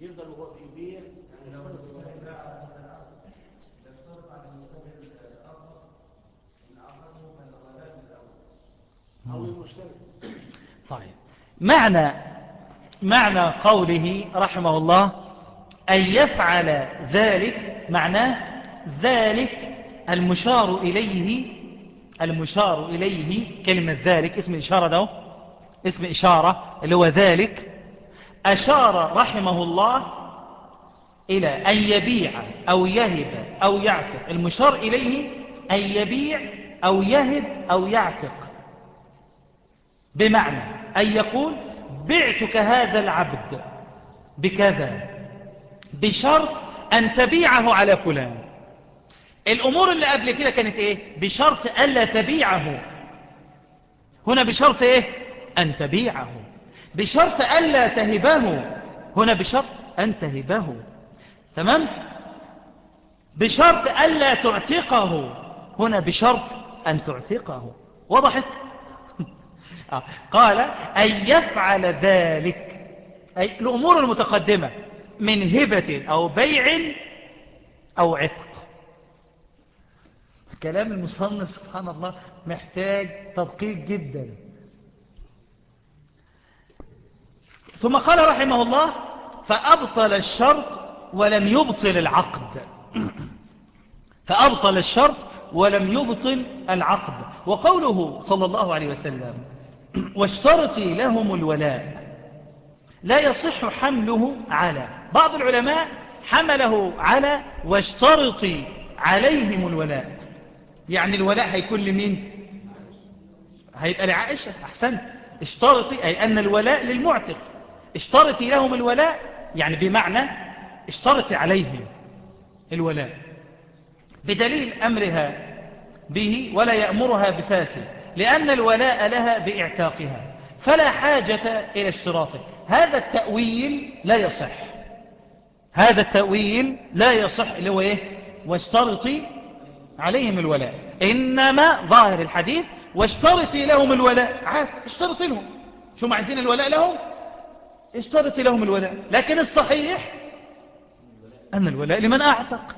S2: يفضل وهو بيبيع يعني أو المشتري
S1: طيب معنى معنى قوله رحمه الله أن يفعل ذلك معناه ذلك المشار إليه المشار إليه كلمة ذلك اسم إشارة ده اسم إشارة اللي هو ذلك أشار رحمه الله إلى أن يبيع أو يهب أو يعتق. المشار إليه أن يبيع أو يهب أو يعتق. بمعنى أن يقول بعتك هذا العبد بكذا بشرط أن تبيعه على فلان. الأمور اللي قبل كده كانت إيه؟ بشرط ألا تبيعه. هنا بشرط إيه؟ أن تبيعه. بشرط ألا تهبه. هنا بشرط أن تهبه. تمام؟ بشرط ألا تعتقه. هنا بشرط أن تعتقه. وضحت. قال أن يفعل ذلك أي الأمور المتقدمة من هبة أو بيع أو عتق. كلام المصنف سبحان الله محتاج تدقيق جدا. ثم قال رحمه الله فأبطل الشرط ولم يبطل العقد. فأبطل الشرط ولم يبطل العقد. وقوله صلى الله عليه وسلم واشترطي لهم الولاء. لا يصح حمله على. بعض العلماء حمله على واشترطي عليهم الولاء. يعني الولاء هيكون لمين؟ هيبقى لعائشة أحسن. اشترطي أي أن الولاء للمعتق. اشترطي لهم الولاء يعني بمعنى اشترطي عليهم الولاء. بدليل أمرها به ولا يأمرها بفاسد. لأن الولاء لها بإعتاقها فلا حاجة إلى اشتراطه هذا التأويل لا يصح. هذا التأويل لا يصح اللي هو إيه؟ واشترطي عليهم الولاء. إنما ظاهر الحديث واشترطي لهم الولاء. عاد اشترطي لهم. شو ما عايزين الولاء لهم؟ اشترطي لهم الولاء. لكن الصحيح أن الولاء لمن أعتق.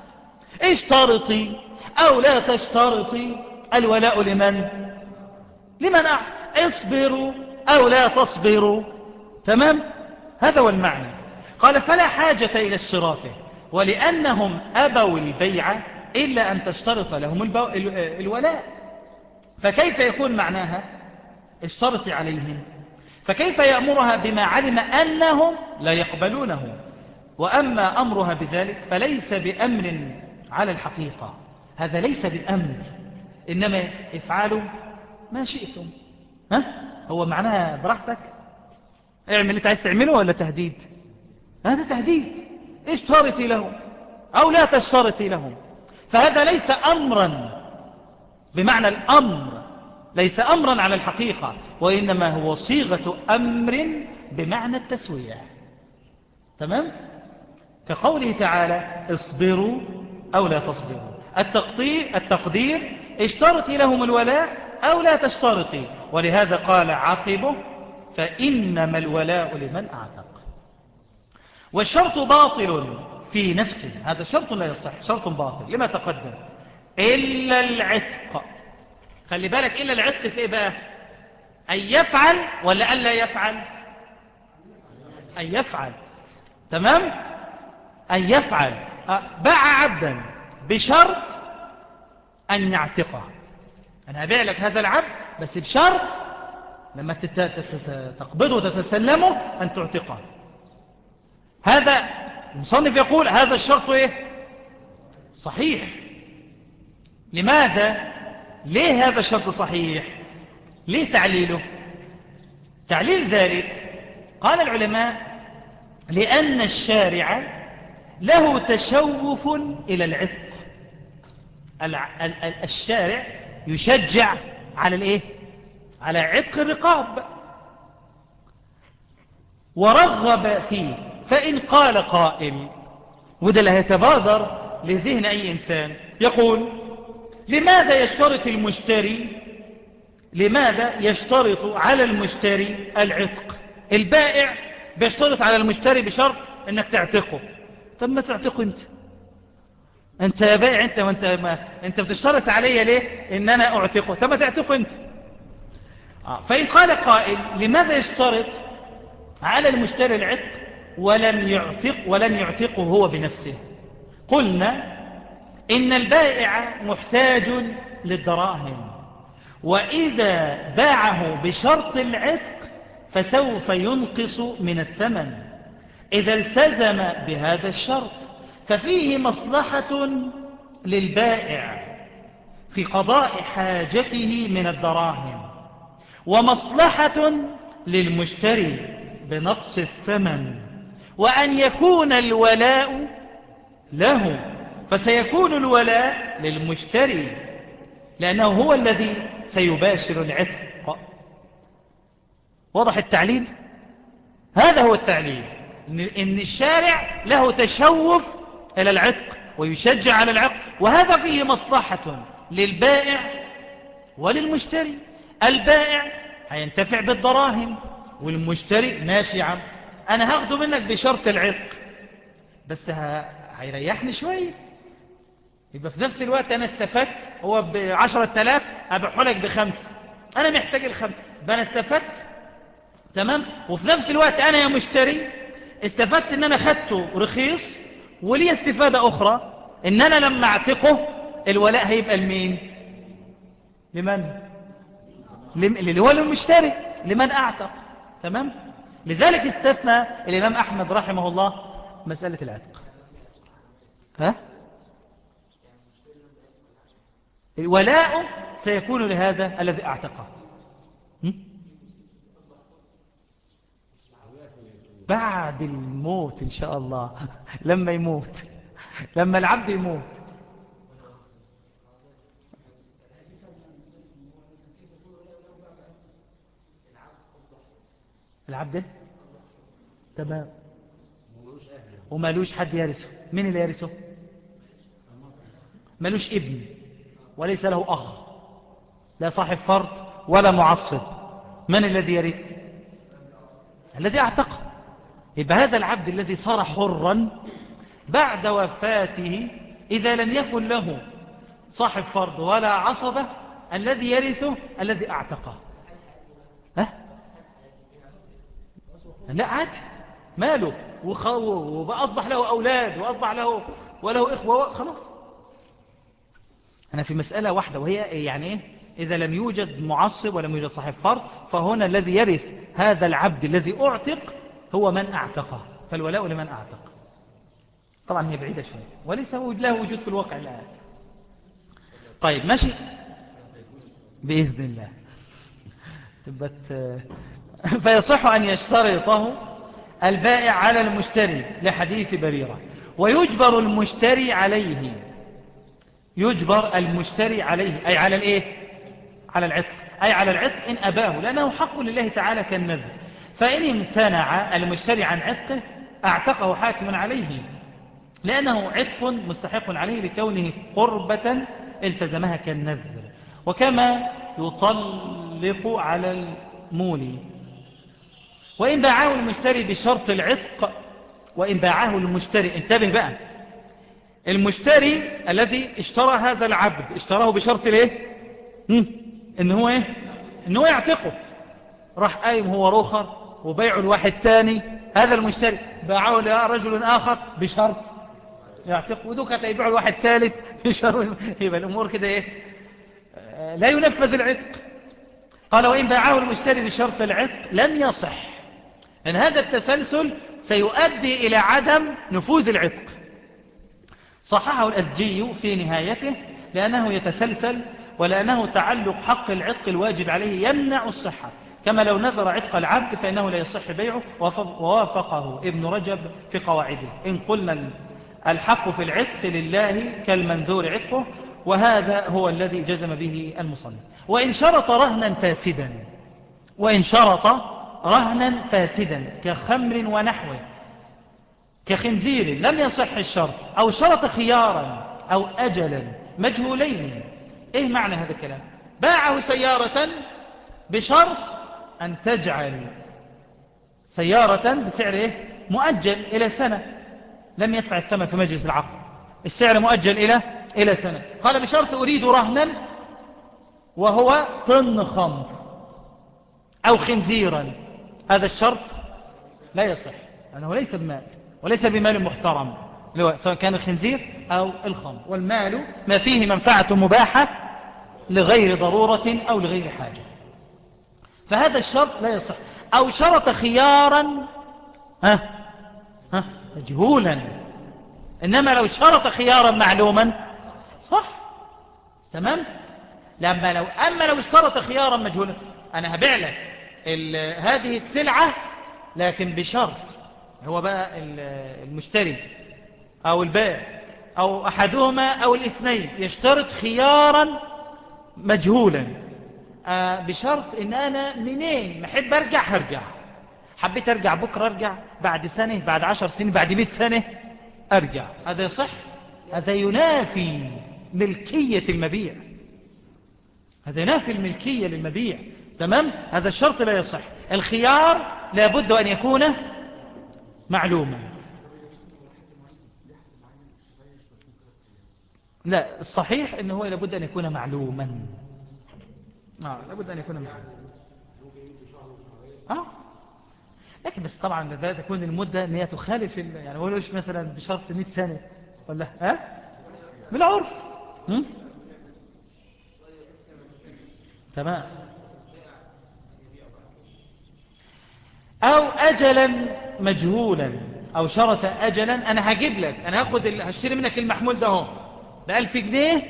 S1: اشترطي أو لا تشترطي الولاء لمن لمن اصبروا أو لا تصبروا. تمام؟ هذا هو المعنى. قال فلا حاجة إلى اشتراطه ولأنهم أبوا البيع إلا أن تشترط لهم البو... الولاء. فكيف يكون معناها؟ اشترطي عليهم. فكيف يأمرها بما علم أنهم لا يقبلونه؟ وأما أمرها بذلك فليس بأمر على الحقيقة. هذا ليس بأمر إنما افعلوا ما شئتم. ها؟ هو معناها براحتك. اعمل اللي عايز تعمله ولا تهديد؟ هذا تهديد. اشترطي لهم أو لا تشترطي لهم. فهذا ليس أمرا. بمعنى الأمر. ليس أمرا على الحقيقة. وإنما هو صيغة أمر بمعنى التسوية. تمام؟ كقوله تعالى اصبروا أو لا تصبروا. التقدير, التقدير اشترطي لهم الولاء أو لا تشترطي. ولهذا قال عقبه فإنما الولاء لمن أعتق. والشرط باطل في نفسه. هذا شرط لا يصح شرط باطل لما تقدم. إلا العتق. خلي بالك إلا العتق في إيه بقى؟ أن يفعل ولا ألا يفعل؟ أن يفعل. تمام؟ أن يفعل. باع عبدا بشرط أن يعتقه. أنا أبيع لك هذا العبد بس بشرط لما تقبضه وتتسلمه أن تعتقه. هذا المصنف يقول هذا الشرط إيه؟ صحيح. لماذا؟ ليه هذا الشرط صحيح؟ ليه تعليله؟ تعليل ذلك قال العلماء لأن الشارع له تشوف إلى العتق. الشارع يشجع على الايه؟ على عتق الرقاب. ورغب فيه. فإن قال قائل وده اللي هيتبادر لذهن أي إنسان. يقول لماذا يشترط المشتري لماذا يشترط على المشتري العتق؟ البائع بيشترط على المشتري بشرط إنك تعتقه. طب ما تعتقه أنت. انت يا بائع انت وانت ما انت بتشترط علي ليه؟ ان أنا اعتقه. طب ما تعتقه انت. آه. فإن قال قائل لماذا يشترط على المشتري العتق ولم يعتق ولم يعتقه هو بنفسه؟ قلنا إن البائع محتاج للدراهم وإذا باعه بشرط العتق فسوف ينقص من الثمن. إذا التزم بهذا الشرط ففيه مصلحة للبائع في قضاء حاجته من الدراهم ومصلحة للمشتري بنقص الثمن وأن يكون الولاء له فسيكون الولاء للمشتري لأنه هو الذي سيباشر العتق. وضح التعليل؟ هذا هو التعليل. إن الشارع له تشوف إلى العتق ويشجع على العتق. وهذا فيه مصلحة للبائع وللمشتري. البائع هينتفع بالدراهم والمشتري ماشي عم. أنا هاخده منك بشرط العتق. بس هيريحني شوية يبقى في نفس الوقت أنا استفدت. هو بعشرة آلاف أبيعه لك بخمسة. أنا محتاج الخمسة. يبقى أنا استفدت. تمام؟ وفي نفس الوقت أنا يا مشتري استفدت إن أنا خدته رخيص. ولي استفادة أخرى إن أنا لما أعتقه الولاء هيبقى لمين؟ لمن؟ اللي هو المشتري لمن أعتق. تمام؟ لذلك استثنى الإمام أحمد رحمه الله مسألة العتق. ها؟ الولاء سيكون لهذا الذي أعتقه. بعد الموت إن شاء الله. لما يموت. لما العبد يموت. العبد تمام. ومالوش حد يرثه مين اللي يرثه مالوش ابن. وليس له أخ. لا صاحب فرد ولا معصب. من الذي يرث؟ الذي أعتقه. يبقى هذا العبد الذي صار حرا بعد وفاته إذا لم يكن له صاحب فرد ولا عصبة الذي يرثه الذي أعتقه. ها؟ لا عادي ماله؟ وأصبح له أولاد وأصبح له وله إخوة خلاص. أنا في مسألة واحدة وهي يعني إيه؟ إذا لم يوجد معصب ولم يوجد صاحب فرد فهنا الذي يرث هذا العبد الذي أعتق هو من أعتقه فالولاء لمن أعتق. طبعا هي بعيدة شوية وليس له وجود في الواقع الآن طيب ماشي؟ بإذن الله. تبت <laughs> فيصح أن يشترطه البائع على المشتري لحديث بريرة. ويجبر المشتري عليه يجبر المشتري عليه أي على الإيه؟ على العتق. أي على العتق إن أباه لأنه حق لله تعالى كالنذر. فإن امتنع المشتري عن عتقه أعتقه حاكم عليه لأنه عتق مستحق عليه لكونه قربة التزمها كالنذر وكما يطلق على المولي. وإن باعه المشتري بشرط العتق وإن باعه المشتري انتبه بقى المشتري الذي اشترى هذا العبد اشتراه بشرط الايه؟ إن هو إيه؟ إن هو يعتقه. راح قايم هو روخر وبيعه لواحد تاني. هذا المشتري باعه لرجل آخر بشرط. يعتق ودوك هتبيعه لواحد ثالث <laughs> بشرط. يبقى الأمور كده إيه؟ لا ينفذ العتق. قال وإن باعه المشتري بشرط العتق لم يصح. لأن هذا التسلسل سيؤدي إلى عدم نفوذ العتق. صححه الأزجي في نهايته لأنه يتسلسل ولأنه تعلق حق العتق الواجب عليه يمنع الصحة. كما لو نذر عتق العبد فإنه لا يصح بيعه. ووافقه ابن رجب في قواعده. إن قلنا الحق في العتق لله كالمنذور عتقه وهذا هو الذي جزم به المصنف. وإن شرط رهنا فاسدا. وإن شرط رهنا فاسدا كخمر ونحوه كخنزير لم يصح الشرط أو شرط خيارا أو أجلا مجهولين. إيه معنى هذا الكلام؟ باعه سيارة بشرط أن تجعل سيارة بسعر إيه؟ مؤجل إلى سنة. لم يدفع الثمن في مجلس العقد. السعر مؤجل إلى إلى سنة. قال بشرط أريد رهنا وهو طن خمر أو خنزيرا. هذا الشرط لا يصح أنه ليس بمال وليس بمال محترم سواء كان الخنزير أو الخمر. والمال ما فيه منفعة مباحة لغير ضرورة أو لغير حاجة. فهذا الشرط لا يصح. أو شرط خيارا ها ها مجهولا. إنما لو شرط خيارا معلوما صح. تمام؟ لما لو أما لو اشترط خيارا مجهولا أنا هبيع لك هذه السلعة لكن بشرط هو بقى المشتري أو البائع أو أحدهما أو الاثنين يشترط خيارا مجهولا. بشرط إن أنا منين؟ محب أرجع هرجع. حبيت أرجع بكرة أرجع بعد سنة بعد عشر سنين بعد مئة سنة أرجع. هذا يصح؟ هذا ينافي ملكية المبيع. هذا ينافي الملكية للمبيع. تمام؟ هذا الشرط لا يصح. الخيار لابد أن يكون معلوما. لا الصحيح ان هو لابد أن يكون معلوما. آه لابد أن يكون معلوما آه؟ لكن بس طبعا لا تكون المدة إن هي تخالف ال- يعني ما يقولوش مثلا بشرط 100 سنة؟ ولا ها؟ بالعرف. هم؟ تمام. أو أجلا مجهولا أو شرط أجلا أنا هجيب لك أنا هاخد. هشتري منك المحمول ده اهو بألف جنيه.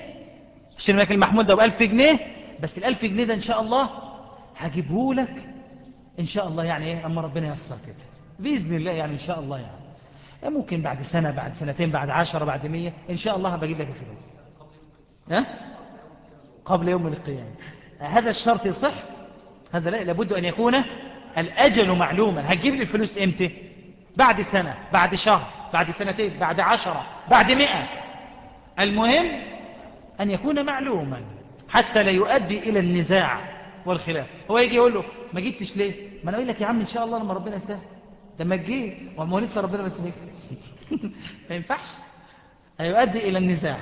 S1: هشتري منك المحمول ده بألف جنيه. بس الألف جنيه ده إن شاء الله هجيبه لك. إن شاء الله يعني إيه؟ أما ربنا ييسر كده. بإذن الله يعني إن شاء الله يعني. ممكن بعد سنة بعد سنتين بعد عشرة بعد مية؟ إن شاء الله بجيب لك الفلوس. ها؟ قبل يوم القيامة. هذا الشرط يصح؟ هذا لا لابد أن يكون الأجل معلوما. هتجيب لي الفلوس إمتى؟ بعد سنة بعد شهر بعد سنتين بعد عشرة بعد مئة. المهم أن يكون معلوما. حتى لا يؤدي إلى النزاع والخلاف. هو يجي يقول له ما جبتش ليه؟ ما أنا أقول لك يا عم إن شاء الله لما ربنا يسهل. لما تجي وما لسه ربنا بس هيك. <laughs> ما ينفعش. هيؤدي إلى النزاع.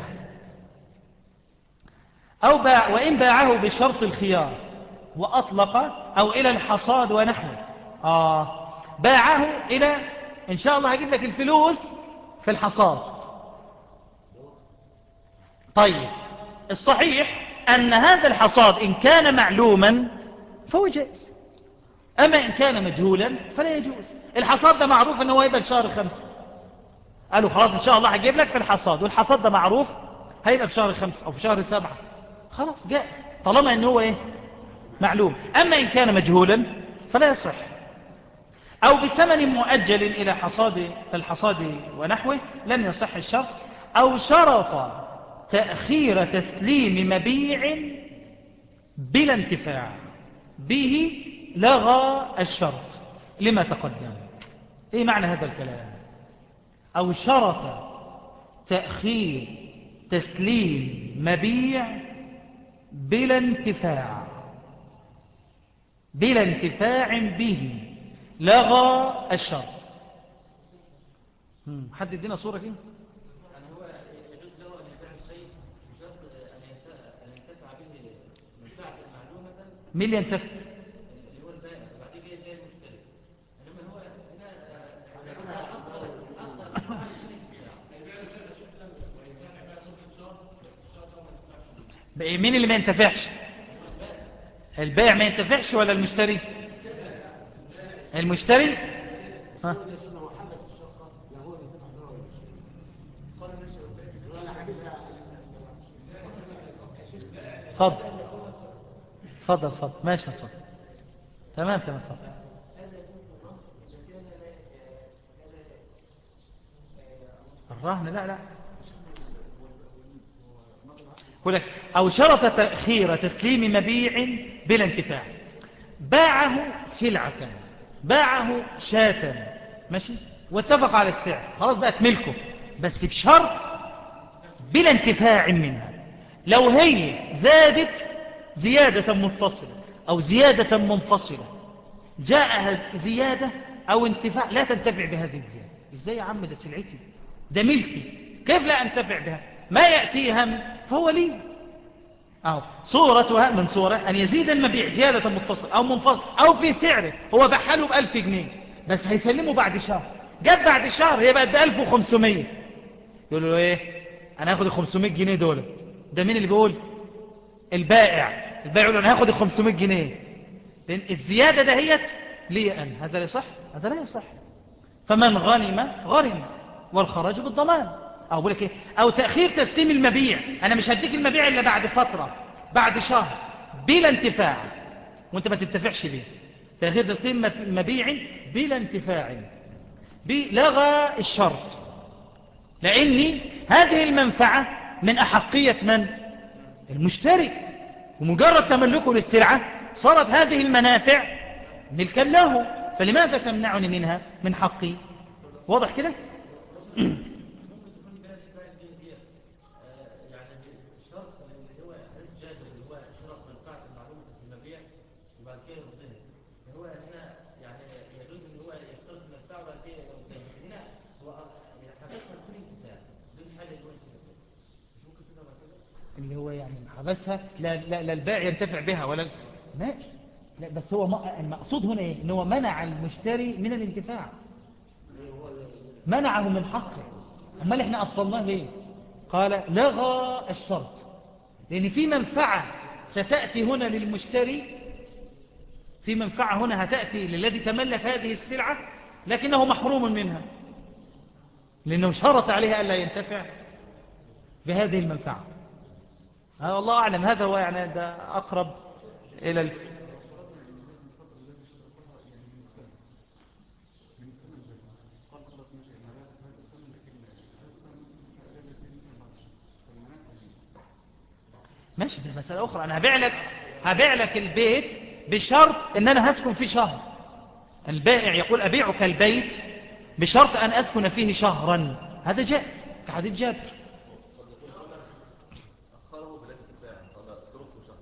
S1: أو باع وإن باعه بشرط الخيار وأطلق أو إلى الحصاد ونحوه. آه. باعه إلى إن شاء الله هجيب لك الفلوس في الحصاد. طيب. الصحيح أن هذا الحصاد إن كان معلوما فهو جائز. أما إن كان مجهولا فلا يجوز. الحصاد ده معروف أنه يبقى في شهر خمسة. قالوا خلاص إن شاء الله هجيب لك في الحصاد والحصاد ده معروف هيبقى في شهر خمسة أو في شهر سبعة. خلاص جائز. طالما أنه هو إيه؟ معلوم. أما إن كان مجهولا فلا يصح. أو بثمن مؤجل إلى حصاد الحصاد ونحوه لم يصح الشرط أو شرط تأخير تسليم مبيع بلا انتفاع به لغى الشرط لما تقدم. إيه معنى هذا الكلام؟ أو شرط تأخير تسليم مبيع بلا انتفاع. بلا انتفاع به لغى الشرط. حد يدينا صورة كده
S3: يعني هو يجوز له أن يبيع الشيء بشرط أن ينتفع أن ينتفع به منفعة معلومة
S1: مين اللي ينتفع
S3: اللي هو البائع وبعدين جاي جاي المشتري إنما هو هنا آه، أخر أخر سبعة
S1: بقى مين اللي ما ينتفعش؟ البائع ما ينتفعش ولا المشتري؟ المشتري؟ ها؟
S2: اللي ينتفع
S1: اتفضل. اتفضل اتفضل ماشي اتفضل تمام تمام اتفضل الرهن لا لا. لك أو شرط تأخير تسليم مبيع بلا انتفاع. باعه سلعة باعه شاة ماشي؟ واتفق على السعر. خلاص بقت ملكه. بس بشرط بلا انتفاع منها. لو هي زادت زيادة متصلة أو زيادة منفصلة. جاءها زيادة أو انتفاع. لا تنتفع بهذه الزيادة. إزاي يا عم؟ ده سلعتي ده ملكي. كيف لا أنتفع بها؟ ما يأتي هم؟ فهو لي. أو صورتها من صورة أن يزيد المبيع زيادة متصلة أو منفصل أو في سعره. هو بحاله بألف جنيه. بس هيسلمه بعد شهر. جاب بعد شهر هي بقت بألف وخمسمية. يقول له إيه؟ أنا هاخد الخمسمية جنيه دول ده مين اللي بيقول؟ البائع. البائع يقول أنا هاخد الخمسمية جنيه. لأن الزيادة دهيت لي أنا. هذا لا يصح؟ هذا لا يصح. فمن غنم غرم والخراج بالضمان أو بقول لك إيه؟ أو تأخير تسليم المبيع. أنا مش هديك المبيع إلا بعد فترة بعد شهر بلا انتفاع. وأنت ما تنتفعش بيه. تأخير تسليم مبيع بلا انتفاع. بلغى الشرط. لأن هذه المنفعة من أحقية من؟ المشتري. ومجرد تملكه للسلعة صارت هذه المنافع ملكا له. فلماذا تمنعني منها؟ من حقي. واضح كده <clears throat>
S3: يعني الشرط اللي هو حديث جابر اللي هو شرط منفعة المعلومة في المبيع وبعد كده يردها فهو هنا يعني يجوز ان هو يشترط المنفعة وبعد كده يردها هنا هو يعني حدثها بدون انتفاع بدون حاجة اللي هو انتفاع مش ممكن كده
S1: حبسها لا, لا, لا البائع ينتفع بها ولا ماشي. لا بس هو المقصود هنا إيه؟ إن هو منع المشتري من الانتفاع. منعه من حقه. أمال إحنا أبطلناه ليه؟ قال لغى الشرط. لأن في منفعة ستأتي هنا للمشتري في منفعة هنا هتأتي للذي تملك هذه السلعة لكنه محروم منها. لأنه شرط عليها ألا ينتفع بهذه المنفعة. الله أعلم. هذا هو يعني ده أقرب إلى الف...
S2: ماشي
S1: دي مسألة أخرى. أنا هبيع لك هبيع لك البيت بشرط أن أنا هسكن فيه شهر. البائع يقول أبيعك البيت بشرط أن أسكن فيه شهرا. هذا جائز كحديث جابر
S4: أخره بلا انتفاع قال اتركه شهر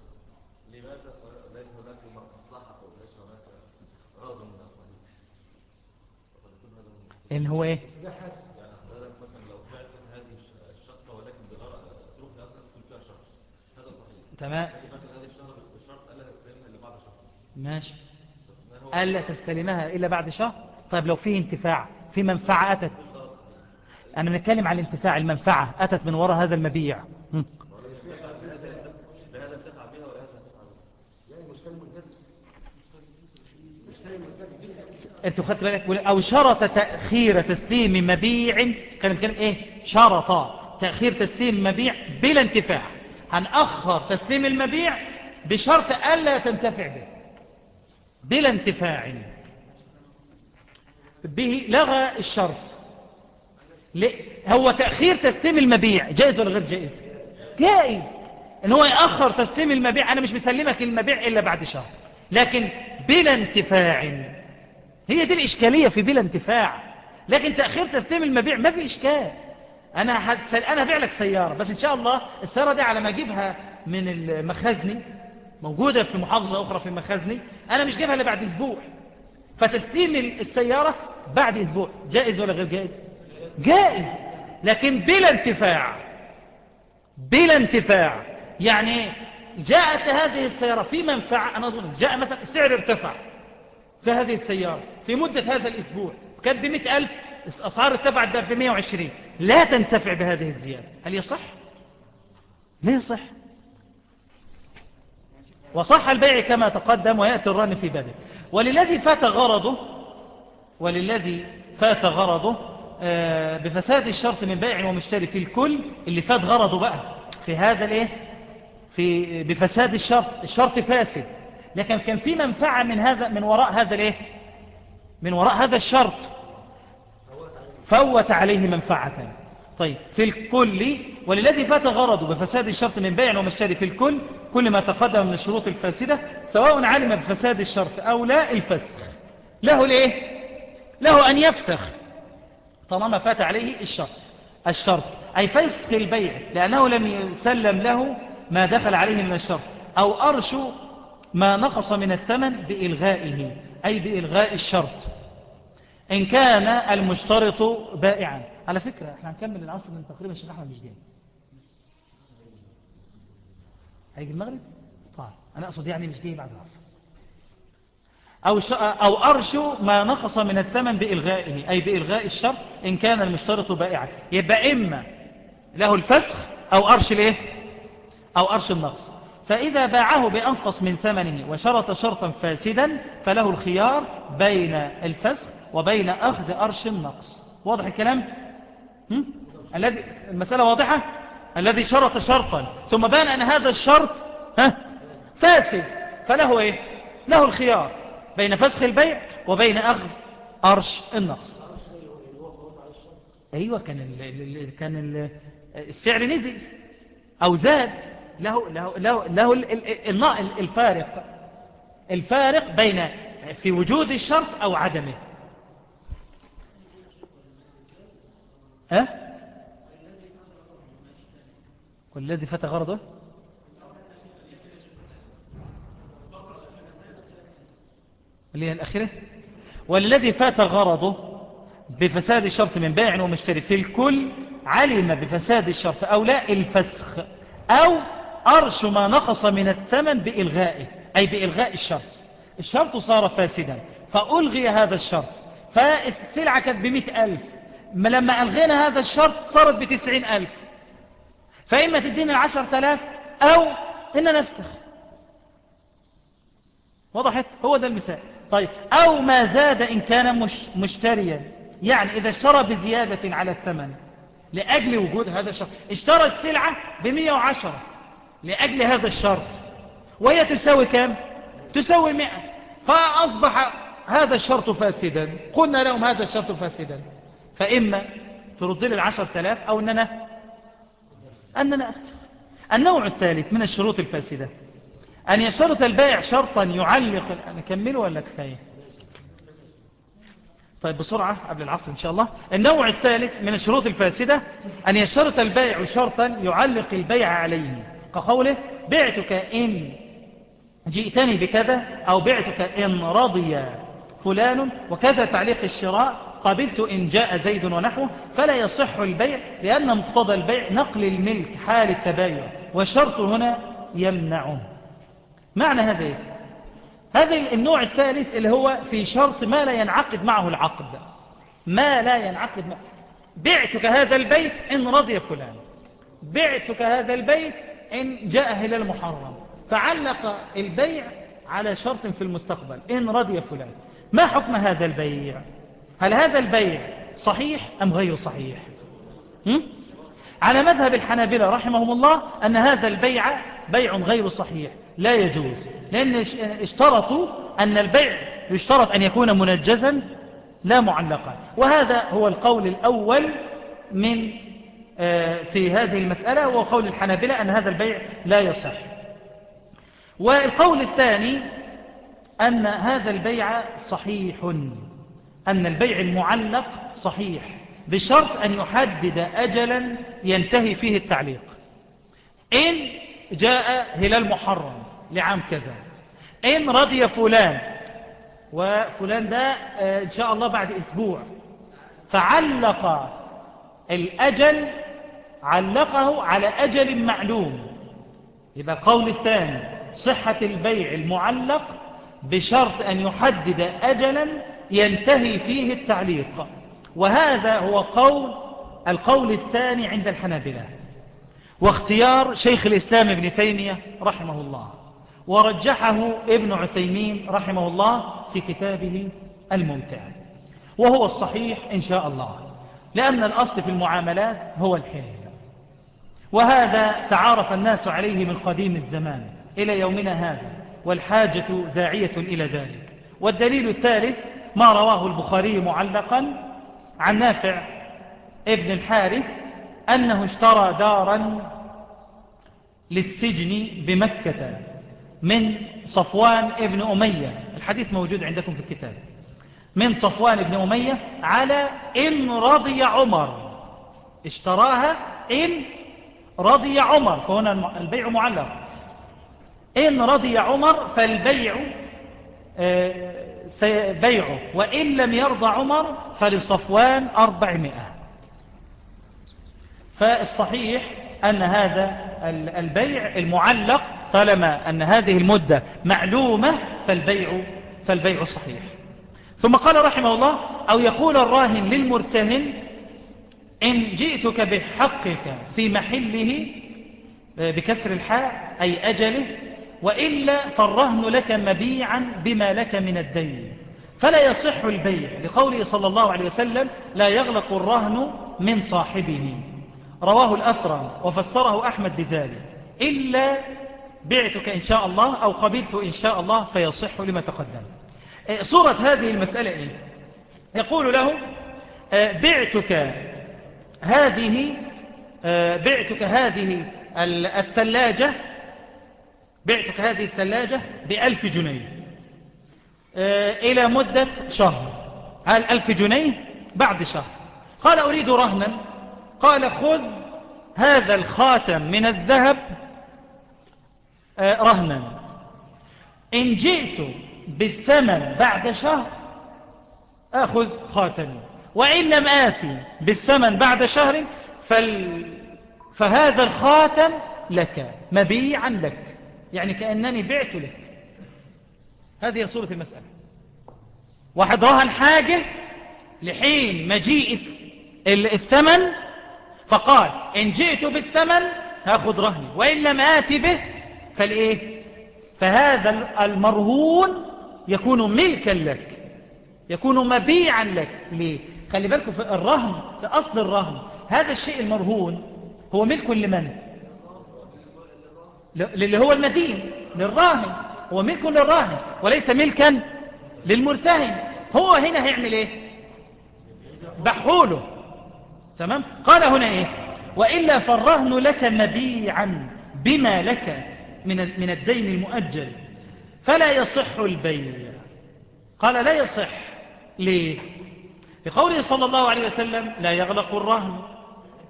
S4: لماذا ليس هناك مصلحة أو ليس هناك غرض من الصحيح فقد يكون
S1: إن هو
S2: بس ده حادث.
S4: يعني حضرتك مثلا لو بعت هذه الش- الشقة ولكن فيها شهر هذا صحيح.
S1: تمام.
S4: هذه الشهر بشرط ألا تستلمها إلا بعد شهر.
S1: ماشي. ألا تستلمها إلا بعد شهر؟ طيب لو فيه انتفاع في منفعة أتت. أنا بنتكلم عن الانتفاع المنفعة أتت من وراء هذا المبيع هم.
S4: بهذا انتفع بها ولا هذا انتفع بها
S2: لا المشتري منتفع المشتري
S1: أنتوا خدت بالك؟ أو شرط تأخير تسليم مبيع كان بنتكلم إيه؟ شرط تأخير تسليم مبيع بلا انتفاع. هنأخر تسليم المبيع بشرط ألا تنتفع به. بلا انتفاع. به لغى الشرط؟ هو تأخير تسليم المبيع. جائز ولا غير جائز؟ جائز. إن هو يأخر تسليم المبيع أنا مش مسلمك المبيع إلا بعد شهر لكن بلا انتفاع. هي دي الإشكالية في بلا انتفاع. لكن تأخير تسليم المبيع ما في إشكال. أنا هتسل... أنا هبيع لك سيارة بس إن شاء الله السيارة دي على ما أجيبها من المخازني موجودة في محافظة أخرى في مخازني أنا مش جايبها إلا بعد أسبوع. فتسليم السيارة بعد أسبوع. جائز ولا غير جائز؟ جائز. لكن بلا انتفاع. بلا انتفاع. يعني جاءت هذه السيارة في منفعة أنا أظن جاء مثلا السعر ارتفع. في هذه السيارة في مدة هذا الأسبوع كانت بمئة ألف أسعار ارتفعت ب 120 لا تنتفع بهذه الزيادة. هل يصح؟ لا يصح وصح البيع كما تقدم ويأتي الران في بابه. وللذي فات غرضه وللذي فات غرضه آه، بفساد الشرط من بيع ومشتري في الكل اللي فات غرضه بقى في هذا الإيه؟ في بفساد الشرط. الشرط فاسد. لكن كان في منفعة من هذا من وراء هذا الإيه؟ من وراء هذا الشرط. فوت عليه منفعة. طيب في الكل وللذي فات غرضه بفساد الشرط من بيع ومشتري في الكل كل ما تقدم من الشروط الفاسدة سواء علم بفساد الشرط أو لا الفسخ. له الإيه؟ له أن يفسخ طالما فات عليه الشرط. الشرط أي فسخ البيع لأنه لم يسلم له ما دخل عليه من الشرط. أو أرش ما نقص من الثمن بإلغائه أي بإلغاء الشرط. إن كان المشترط بائعا. على فكرة إحنا هنكمل العصر من تقريبا الشيخ أحمد مش جاي هيجي المغرب؟ طيب أنا أقصد يعني مش جاي بعد العصر. أو. أو أرش ما نقص من الثمن بإلغائه أي بإلغاء الشرط إن كان المشترط بائعا. يبقى إما له الفسخ أو أرش الإيه؟ أو أرش النقص. فإذا باعه بأنقص من ثمنه وشرط شرطا فاسدا فله الخيار بين الفسخ وبين أخذ أرش النقص واضح الكلام؟ الذي المسألة واضحة؟ الذي شرط شرطا ثم بان أن هذا الشرط ها فاسد فله إيه؟ له الخيار بين فسخ البيع وبين أخذ أرش النقص أيوة كان ال ال كان ال السعر نزل أو زاد له, له, له, له ال- ال- ال- الفارق. الفارق بين في وجود الشرط أو عدمه. ها؟ والذي فات غرضه؟ اللي هي الأخيرة؟ والذي فات غرضه بفساد الشرط من بائع ومشتري. في الكل علم بفساد الشرط أو لا الفسخ أو أرش ما نقص من الثمن بإلغائه أي بإلغاء الشرط. الشرط صار فاسدا. فألغي هذا الشرط. فالسلعة كانت بمئة ألف. لما ألغينا هذا الشرط صارت بتسعين ألف. فإما تديني العشر تلاف أو إن نفسخ. وضحت؟ هو ده المثال. طيب. أو ما زاد إن كان مش مشتريا. يعني إذا اشترى بزيادة على الثمن لأجل وجود هذا الشرط. اشترى السلعة بمئة وعشرة. لأجل هذا الشرط. وهي تساوي كام؟ تساوي مئة. فأصبح هذا الشرط فاسدا. قلنا لهم هذا الشرط فاسدا. فإما ترد لي العشر تلاف أو أننا أننا أفسخ النوع الثالث من الشروط الفاسدة. أن يشترط البائع شرطا يعلق أنا أكمله ولا كفاية؟ طيب بسرعة قبل العصر إن شاء الله. النوع الثالث من الشروط الفاسدة أن يشترط البائع شرطا يعلق البيع عليه. كقوله بعتك إن جئتني بكذا أو بعتك إن رضي فلان وكذا تعليق الشراء قبلت إن جاء زيد ونحوه فلا يصح البيع لأن مقتضى البيع نقل الملك حال التبايع والشرط هنا يمنعه معنى هذا إيه؟ هذا النوع الثالث اللي هو في شرط ما لا ينعقد معه العقد ما لا ينعقد معه بعتك هذا البيت إن رضي فلان بعتك هذا البيت إن جاء هلال محرم فعلق البيع على شرط في المستقبل إن رضي فلان. ما حكم هذا البيع؟ هل هذا البيع صحيح أم غير صحيح؟ هم؟ على مذهب الحنابلة رحمهم الله أن هذا البيع بيع غير صحيح لا يجوز لأن اشترطوا أن البيع يشترط أن يكون منجزا لا معلقا. وهذا هو القول الأول من في هذه المسألة وهو قول الحنابلة أن هذا البيع لا يصح. والقول الثاني أن هذا البيع صحيح أن البيع المعلق صحيح بشرط أن يحدد أجلا ينتهي فيه التعليق. إن جاء هلال محرم لعام كذا إن رضي فلان وفلان ده آه، إن شاء الله بعد أسبوع فعلق الأجل علقه على أجل معلوم. يبقى القول الثاني صحة البيع المعلق بشرط أن يحدد أجلا ينتهي فيه التعليق. وهذا هو قول القول الثاني عند الحنابلة. واختيار شيخ الإسلام ابن تيمية رحمه الله. ورجحه ابن عثيمين رحمه الله في كتابه الممتع. وهو الصحيح إن شاء الله لأن الأصل في المعاملات هو الحل وهذا تعارف الناس عليه من قديم الزمان إلى يومنا هذا والحاجة داعية إلى ذلك. والدليل الثالث ما رواه البخاري معلقا عن نافع ابن الحارث أنه اشترى دارا للسجن بمكة من صفوان ابن أمية. الحديث موجود عندكم في الكتاب. من صفوان ابن أمية على إن رضي عمر. اشتراها إن رضي عمر فهنا البيع معلق. إن رضي عمر فالبيع آه، سيبيعه وإن لم يرضى عمر فلصفوان أربعمائة. فالصحيح أن هذا البيع المعلق طالما أن هذه المدة معلومة فالبيع, فالبيع صحيح. ثم قال رحمه الله أو يقول الراهن للمرتهن إن جئتك بحقك في محله بكسر الحاء أي أجله وإلا فالرهن لك مبيعا بما لك من الدين. فلا يصح البيع لقوله صلى الله عليه وسلم لا يغلق الرهن من صاحبه. رواه الأثرم وفسره أحمد بذلك. إلا بعتك إن شاء الله أو قبلت إن شاء الله فيصح لما تقدم. صورة هذه المسألة إيه؟ يقول له إيه، بعتك هذه إيه، بعتك هذه الثلاجة بعتك هذه الثلاجة بألف جنيه. إلى مدة شهر. هل ألف جنيه؟ بعد شهر. قال أريد رهنا. قال خذ هذا الخاتم من الذهب رهنا. إن جئت بالثمن بعد شهر أخذ خاتمي. وإن لم آتي بالثمن بعد شهر فال... فهذا الخاتم لك مبيعا لك يعني كأنني بعت لك. هذه صورة المسألة. واحد رهن حاجة لحين مجيء الثمن فقال إن جئت بالثمن هاخد رهني وإن لم آتي به فالإيه؟ فهذا المرهون يكون ملكا لك يكون مبيعا لك. ليه؟ خلي بالكم في الرهن في أصل الرهن هذا الشيء المرهون هو ملك لمن؟ اللي هو المدين للراهن. هو ملك للراهن وليس ملكا للمرتهن. هو هنا هيعمل إيه؟ بحوله. تمام؟ قال هنا إيه؟ وإلا فالرهن لك مبيعا بما لك من من الدين المؤجل. فلا يصح البيع. قال لا يصح. ليه؟ لقوله صلى الله عليه وسلم لا يغلق الرهن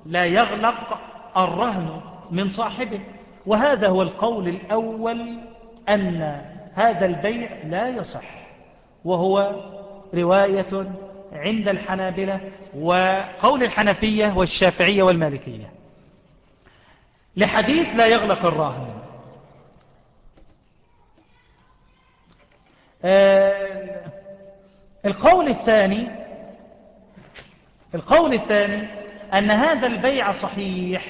S1: لا يغلق الرهن من صاحبه. وهذا هو القول الأول أن هذا البيع لا يصح. وهو رواية عند الحنابلة وقول الحنفية والشافعية والمالكية. لحديث لا يغلق الراهن آه، القول الثاني القول الثاني أن هذا البيع صحيح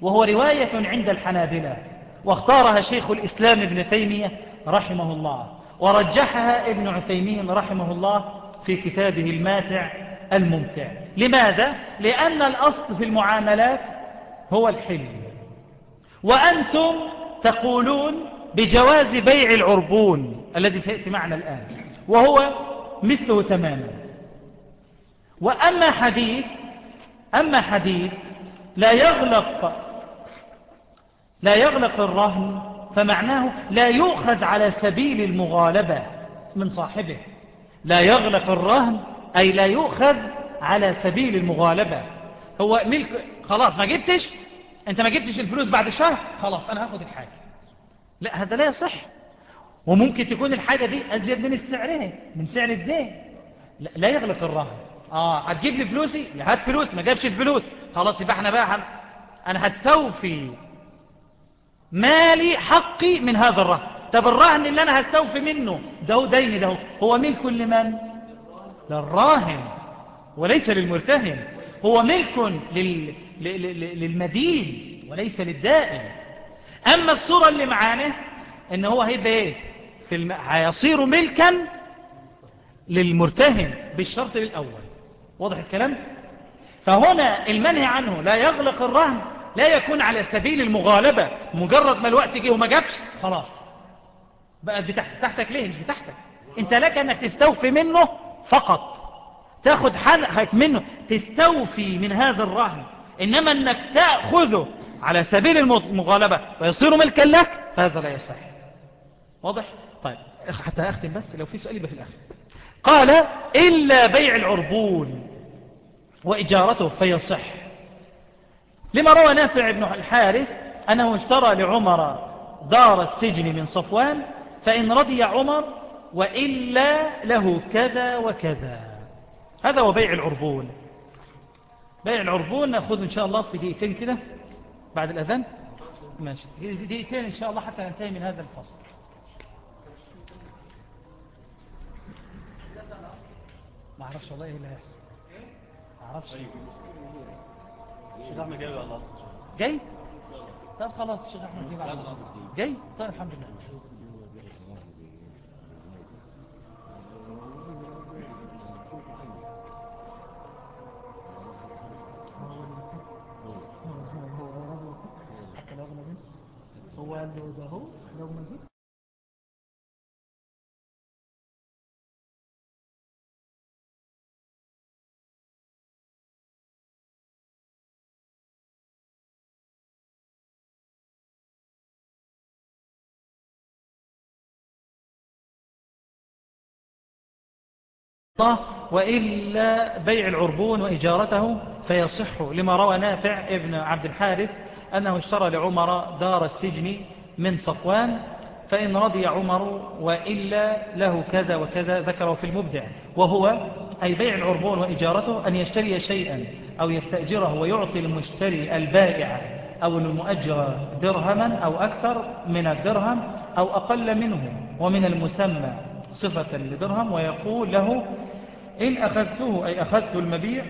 S1: وهو رواية عند الحنابلة واختارها شيخ الإسلام ابن تيمية رحمه الله ورجحها ابن عثيمين رحمه الله في كتابه الماتع الممتع. لماذا؟ لأن الأصل في المعاملات هو الحل. وأنتم تقولون بجواز بيع العربون الذي سيأتي معنا الآن وهو مثله تماما. وأما حديث أما حديث لا يغلق لا يغلق الرهن فمعناه لا يؤخذ على سبيل المغالبة من صاحبه. لا يغلق الرهن أي لا يؤخذ على سبيل المغالبة. هو ملك خلاص ما جبتش؟ أنت ما جبتش الفلوس بعد شهر؟ خلاص أنا هاخد الحاجة. لا هذا لا يصح. وممكن تكون الحاجة دي أزيد من سعرها من سعر الدين. لا, لا يغلق الرهن. آه هتجيب لي فلوسي؟ هات فلوس ما جابش الفلوس. خلاص يبقى إحنا بقى هن... أنا هستوفي مالي حقي من هذا الرهن. طب الرهن اللي أنا هستوفي منه ده هو دين ده هو ملك لمن؟ للراهن وليس للمرتهن. هو ملك لل... للمدين وليس للدائن. أما الصورة اللي معانا إن هو هيبقى إيه؟ في الم... هيصير ملكا للمرتهن بالشرط الأول. واضح الكلام؟ فهنا المنهي عنه لا يغلق الرهن لا يكون على سبيل المغالبة مجرد ما الوقت جه وما جابش خلاص. بقت بتحت تحتك ليه؟ مش بتحتك. انت لك انك تستوفي منه فقط. تاخد حقك منه تستوفي من هذا الرهن. إنما إنك تأخذه على سبيل المغالبة ويصير ملكا لك فهذا لا يصح. واضح؟ طيب حتى أختم بس لو في سؤال يبقى في الآخر. قال إلا بيع العربون. وإجارته فيصح. لما روى نافع بن الحارث أنه اشترى لعمر دار السجن من صفوان فإن رضي عمر وإلا له كذا وكذا. هذا هو بيع العربون. بيع العربون نأخذ إن شاء الله في دقيقتين كده بعد الأذان. ماشي. دقيقتين إن شاء الله حتى ننتهي من هذا الفصل. ما أعرفش والله إيه اللي هيحصل. أعرفش
S2: الشيخ أحمد جاي على الاصل
S1: جاي؟ طب خلاص الشيخ أحمد جاي بعد جاي؟ طيب الحمد لله. هو قال له ده هو لو ما جيت الله وإلا بيع العربون وإجارته فيصح لما روى نافع ابن عبد الحارث أنه اشترى لعمر دار السجن من صفوان فإن رضي عمر وإلا له كذا وكذا ذكره في المبدع وهو أي بيع العربون وإجارته أن يشتري شيئا أو يستأجره ويعطي المشتري البائع أو المؤجر درهما أو أكثر من الدرهم أو أقل منه ومن المسمى صفة لدرهم ويقول له إن أخذته أي أخذت المبيع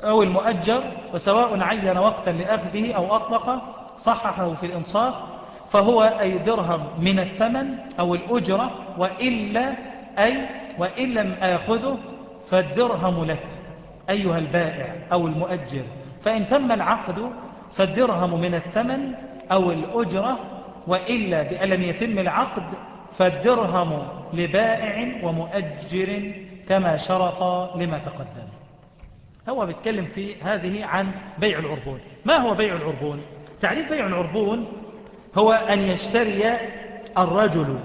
S1: أو المؤجر وسواء عين وقتا لأخذه أو أطلق صححه في الإنصاف فهو أي درهم من الثمن أو الأجرة وإلا أي وإن لم آخذه فالدرهم لك أيها البائع أو المؤجر. فإن تم العقد فالدرهم من الثمن أو الأجرة وإلا بأن لم يتم العقد فالدرهم لبائع ومؤجر كما شرط لما تقدم. هو بيتكلم في هذه عن بيع العربون. ما هو بيع العربون؟ تعريف بيع العربون هو أن يشتري الرجل.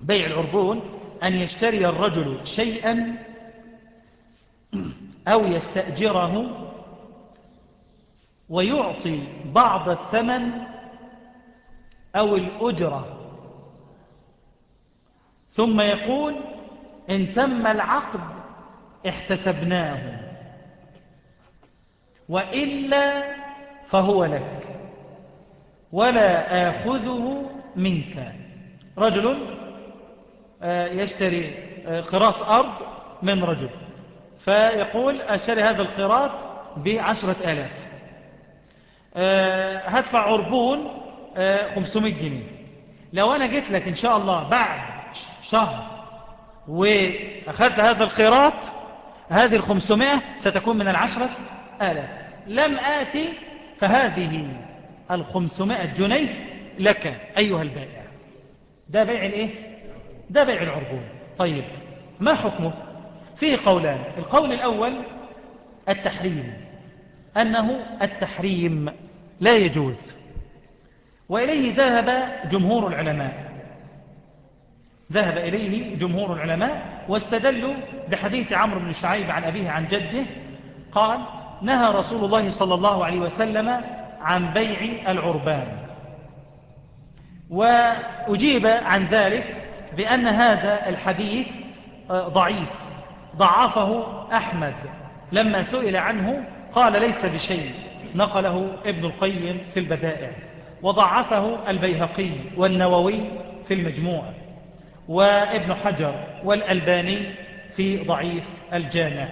S1: بيع العربون أن يشتري الرجل شيئا أو يستأجره ويعطي بعض الثمن أو الأجرة. ثم يقول إن تم العقد احتسبناه. وإلا فهو لك ولا آخذه منك. رجل آه، يشتري آه، قراط أرض من رجل فيقول أشتري هذا القراط بعشرة آلاف. آه، هدفع عربون 500 جنيه. لو أنا جيت لك إن شاء الله بعد شهر وأخذت هذا القراط هذه الخمسمائة ستكون من العشرة آلاف. لم آتي فهذه الخمسمائة جنيه لك أيها البائع. ده بيع الإيه؟ ده بيع العربون. طيب ما حكمه؟ فيه قولان. القول الأول التحريم أنه التحريم لا يجوز. وإليه ذهب جمهور العلماء. ذهب إليه جمهور العلماء واستدلوا بحديث عمرو بن شعيب عن أبيه عن جده قال نهى رسول الله صلى الله عليه وسلم عن بيع العربان. وأجيب عن ذلك بأن هذا الحديث آه، ضعيف ضعفه أحمد. لما سئل عنه قال ليس بشيء. نقله ابن القيم في البدائع. وضعفه البيهقي والنووي في المجموع. وابن حجر والألباني في ضعيف الجامع.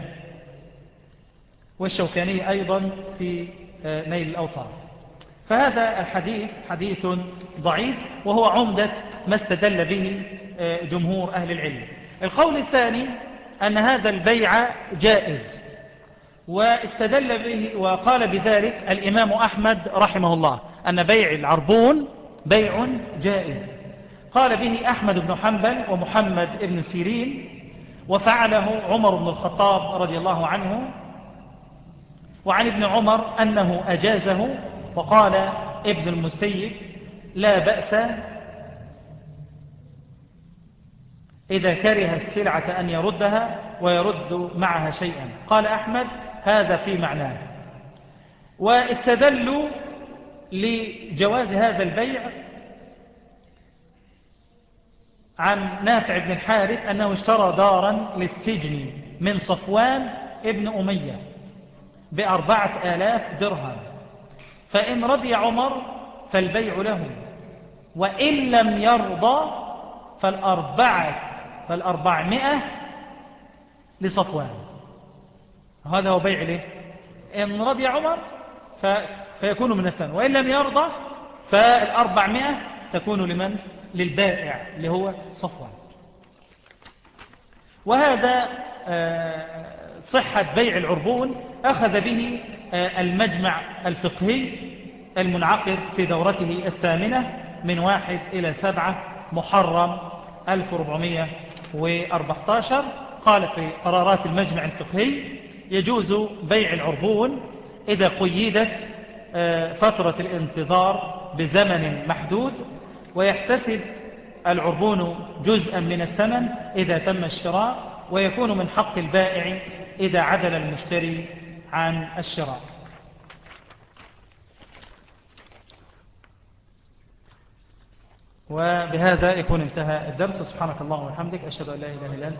S1: والشوكاني أيضا في آه، نيل الأوطار. فهذا الحديث حديث ضعيف وهو عمدة ما استدل به آه، جمهور أهل العلم. القول الثاني أن هذا البيع جائز واستدل به وقال بذلك الإمام أحمد رحمه الله أن بيع العربون بيع جائز. قال به أحمد بن حنبل ومحمد بن سيرين وفعله عمر بن الخطاب رضي الله عنه وعن ابن عمر أنه أجازه وقال ابن المسيب لا بأس إذا كره السلعة أن يردها ويرد معها شيئا. قال أحمد هذا في معناه. واستدلوا لجواز هذا البيع عن نافع بن الحارث أنه اشترى دارا للسجن من صفوان ابن أمية بأربعة آلاف درهم. فإن رضي عمر فالبيع له وإن لم يرضى فالأربعة فالأربعمائة لصفوان. هذا هو بيع له. إن رضي عمر. فيكون من الثاني وإن لم يرضى فالأربعمائة تكون لمن؟ للبائع اللي هو صفوان. وهذا آه، صحة بيع العربون أخذ به آه، المجمع الفقهي المنعقد في دورته الثامنة من واحد إلى سبعة محرم 1414 قال في قرارات المجمع الفقهي يجوز بيع العربون إذا قيدت آه، فترة الانتظار بزمن محدود ويحتسب العربون جزءا من الثمن إذا تم الشراء ويكون من حق البائع إذا عدل المشتري عن الشراء. وبهذا يكون انتهى الدرس. سبحانك اللهم وبحمدك أشهد أن لا إله إلا أنت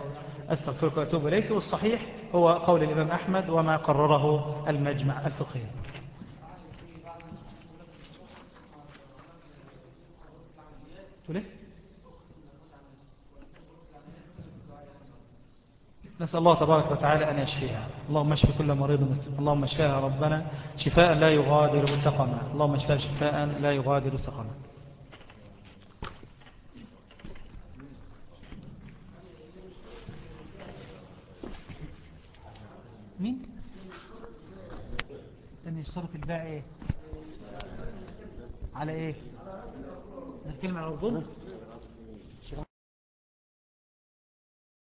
S1: أستغفرك وأتوب إليك. والصحيح هو قول الإمام أحمد وما قرره المجمع الفقهي. إيه نسأل الله تبارك وتعالى أن يشفيها اللهم اشف كل مريض اللهم اشفاها ربنا شفاء لا يغادر سقما اللهم اشفاها شفاء لا يغادر سقما مين؟ أن يشترط الباع إيه؟ على إيه؟ نتكلم على الظلم